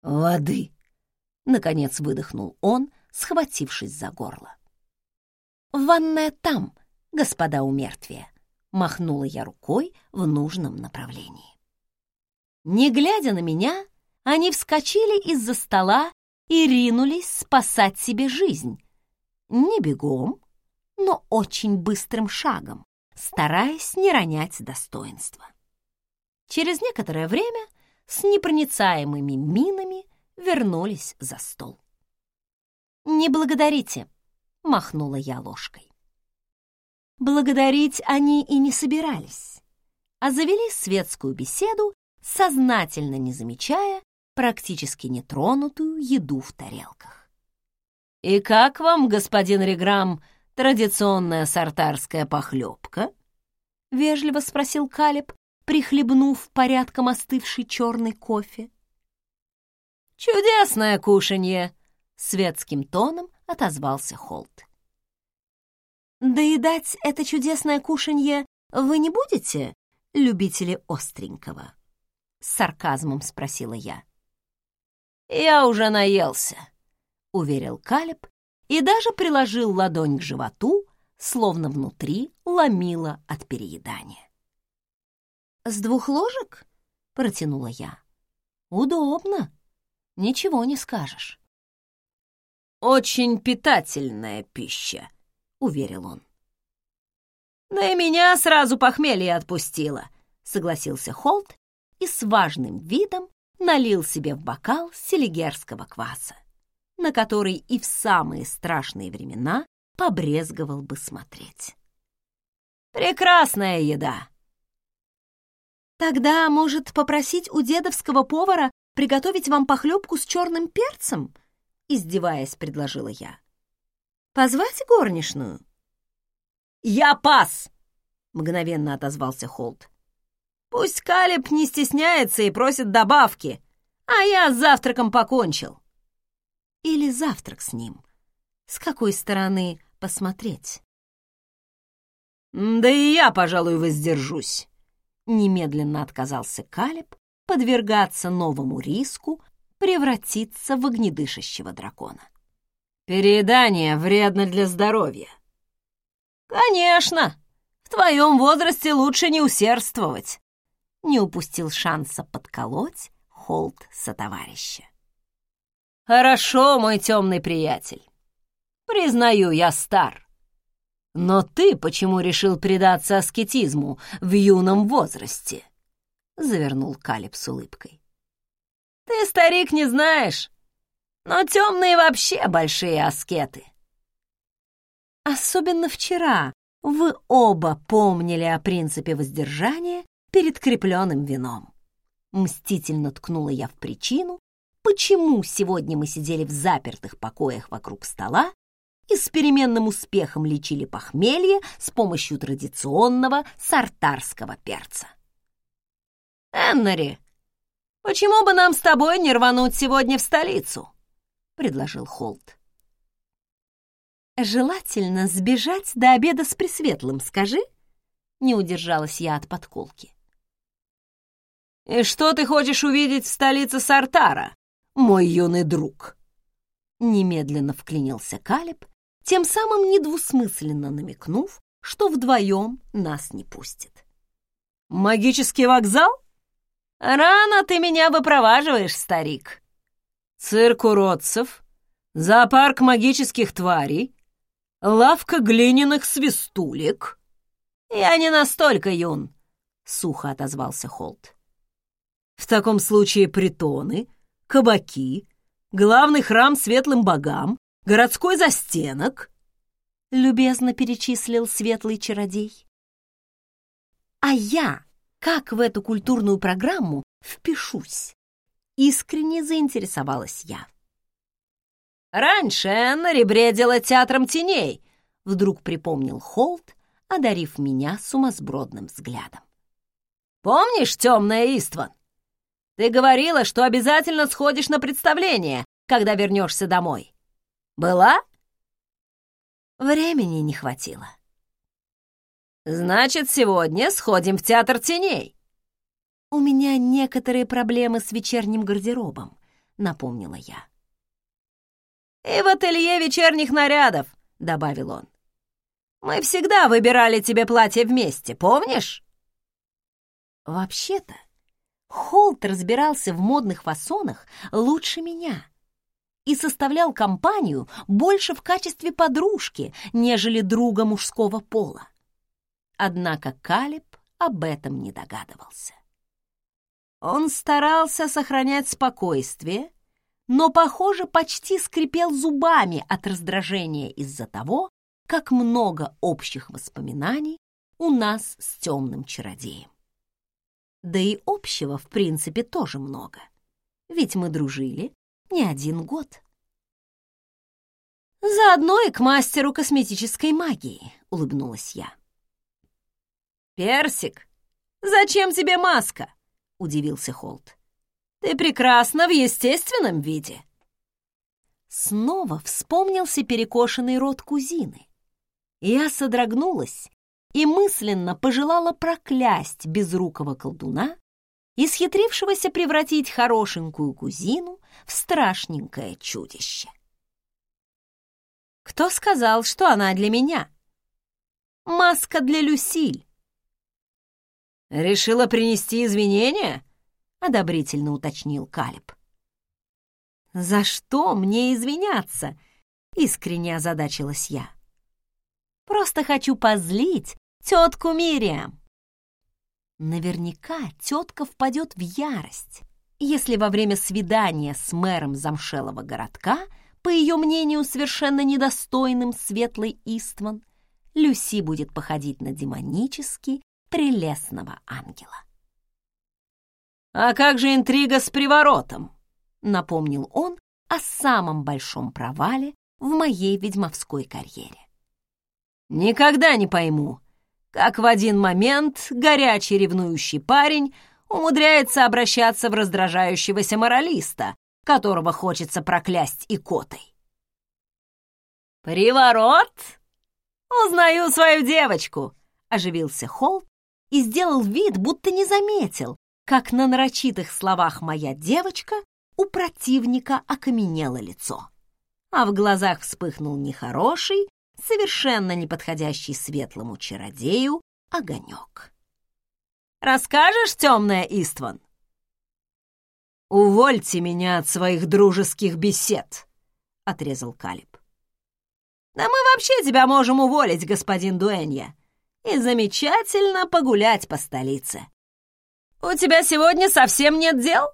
«Воды!» — наконец выдохнул он, схватившись за горло. «Ванная там, господа умертвия!» — махнула я рукой в нужном направлении. Не глядя на меня, они вскочили из-за стола и ринулись спасать себе жизнь. Не бегом, но очень быстрым шагом, стараясь не ронять достоинства. Через некоторое время с непроницаемыми минами вернулись за стол. «Не благодарите», — махнула я ложкой. Благодарить они и не собирались, а завели светскую беседу сознательно не замечая практически нетронутую еду в тарелках. «И как вам, господин Реграм, традиционная сартарская похлебка?» — вежливо спросил Калиб, прихлебнув порядком остывший черный кофе. «Чудесное кушанье!» — светским тоном отозвался Холт. «Доедать это чудесное кушанье вы не будете, любители остренького?» — с сарказмом спросила я. «Я уже наелся», — уверил Калиб и даже приложил ладонь к животу, словно внутри ломило от переедания. «С двух ложек?» — протянула я. «Удобно. Ничего не скажешь». «Очень питательная пища», — уверил он. «Да и меня сразу похмелье отпустило», — согласился Холт и с важным видом налил себе в бокал селигерского кваса, на который и в самые страшные времена побрезговал бы смотреть. «Прекрасная еда!» «Тогда, может, попросить у дедовского повара приготовить вам похлебку с черным перцем?» Издеваясь, предложила я. «Позвать горничную?» «Я пас!» — мгновенно отозвался Холт. Пусть Калеб не стесняется и просит добавки, а я с завтраком покончил. Или завтрак с ним. С какой стороны посмотреть? Да и я, пожалуй, воздержусь. Немедленно отказался Калеб подвергаться новому риску превратиться в огнедышащего дракона. Переедание вредно для здоровья. «Конечно! В твоем возрасте лучше не усердствовать!» Не упустил шанса подколоть Холт сотоварища. «Хорошо, мой темный приятель. Признаю, я стар. Но ты почему решил предаться аскетизму в юном возрасте?» Завернул Калиб с улыбкой. «Ты, старик, не знаешь, но темные вообще большие аскеты. Особенно вчера вы оба помнили о принципе воздержания перед крепленным вином. Мстительно ткнула я в причину, почему сегодня мы сидели в запертых покоях вокруг стола и с переменным успехом лечили похмелье с помощью традиционного сартарского перца. «Эннери, почему бы нам с тобой не рвануть сегодня в столицу?» — предложил Холт. «Желательно сбежать до обеда с Пресветлым, скажи?» Не удержалась я от подколки. «И что ты хочешь увидеть в столице Сартара, мой юный друг?» Немедленно вклинился Калиб, тем самым недвусмысленно намекнув, что вдвоем нас не пустит. «Магический вокзал? Рано ты меня выпроваживаешь, старик!» «Цирк уродцев, зоопарк магических тварей, лавка глиняных свистулек». «Я не настолько юн», — сухо отозвался Холт. «В таком случае притоны, кабаки, главный храм светлым богам, городской застенок», — любезно перечислил светлый чародей. «А я как в эту культурную программу впишусь?» Искренне заинтересовалась я. «Раньше Эннери бредила театром теней», — вдруг припомнил Холт, одарив меня сумасбродным взглядом. «Помнишь, темная Истван? Ты говорила, что обязательно сходишь на представление, когда вернешься домой. Была?» Времени не хватило. «Значит, сегодня сходим в театр теней». «У меня некоторые проблемы с вечерним гардеробом», — напомнила я. «И в ателье вечерних нарядов», — добавил он. «Мы всегда выбирали тебе платье вместе, помнишь?» Вообще-то, Холт разбирался в модных фасонах лучше меня и составлял компанию больше в качестве подружки, нежели друга мужского пола. Однако Калиб об этом не догадывался. Он старался сохранять спокойствие, но, похоже, почти скрипел зубами от раздражения из-за того, как много общих воспоминаний у нас с темным чародеем. Да и общего, в принципе, тоже много, ведь мы дружили не один год. «Заодно и к мастеру косметической магии», — улыбнулась я. «Персик, зачем тебе маска?» — удивился Холт. Ты прекрасна в естественном виде. Снова вспомнился перекошенный рот кузины. Я содрогнулась и мысленно пожелала проклясть безрукого колдуна, исхитрившегося превратить хорошенькую кузину в страшненькое чудище. Кто сказал, что она для меня? Маска для Люсиль. Решила принести извинения? — одобрительно уточнил Калиб. «За что мне извиняться?» — искренне озадачилась я. «Просто хочу позлить тетку Мириам». Наверняка тетка впадет в ярость, если во время свидания с мэром замшелого городка, по ее мнению, совершенно недостойным светлой Истван, Люси будет походить на демонически прелестного ангела. «А как же интрига с приворотом?» — напомнил он о самом большом провале в моей ведьмовской карьере. «Никогда не пойму, как в один момент горячий ревнующий парень умудряется обращаться в раздражающегося моралиста, которого хочется проклясть икотой». «Приворот? Узнаю свою девочку!» — оживился Холл и сделал вид, будто не заметил, как на нарочитых словах «моя девочка» у противника окаменело лицо, а в глазах вспыхнул нехороший, совершенно неподходящий светлому чародею огонек. «Расскажешь, темная Истван?» «Увольте меня от своих дружеских бесед», — отрезал Калиб. «Да мы вообще тебя можем уволить, господин Дуэнья, и замечательно погулять по столице. У тебя сегодня совсем нет дел?»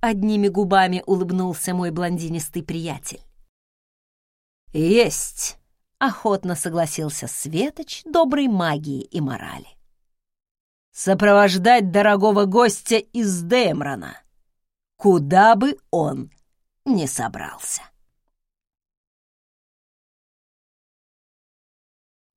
Одними губами улыбнулся мой блондинистый приятель. «Есть», — охотно согласился Светоч доброй магии и морали. «Сопровождать дорогого гостя из Демрона» куда бы он ни собрался.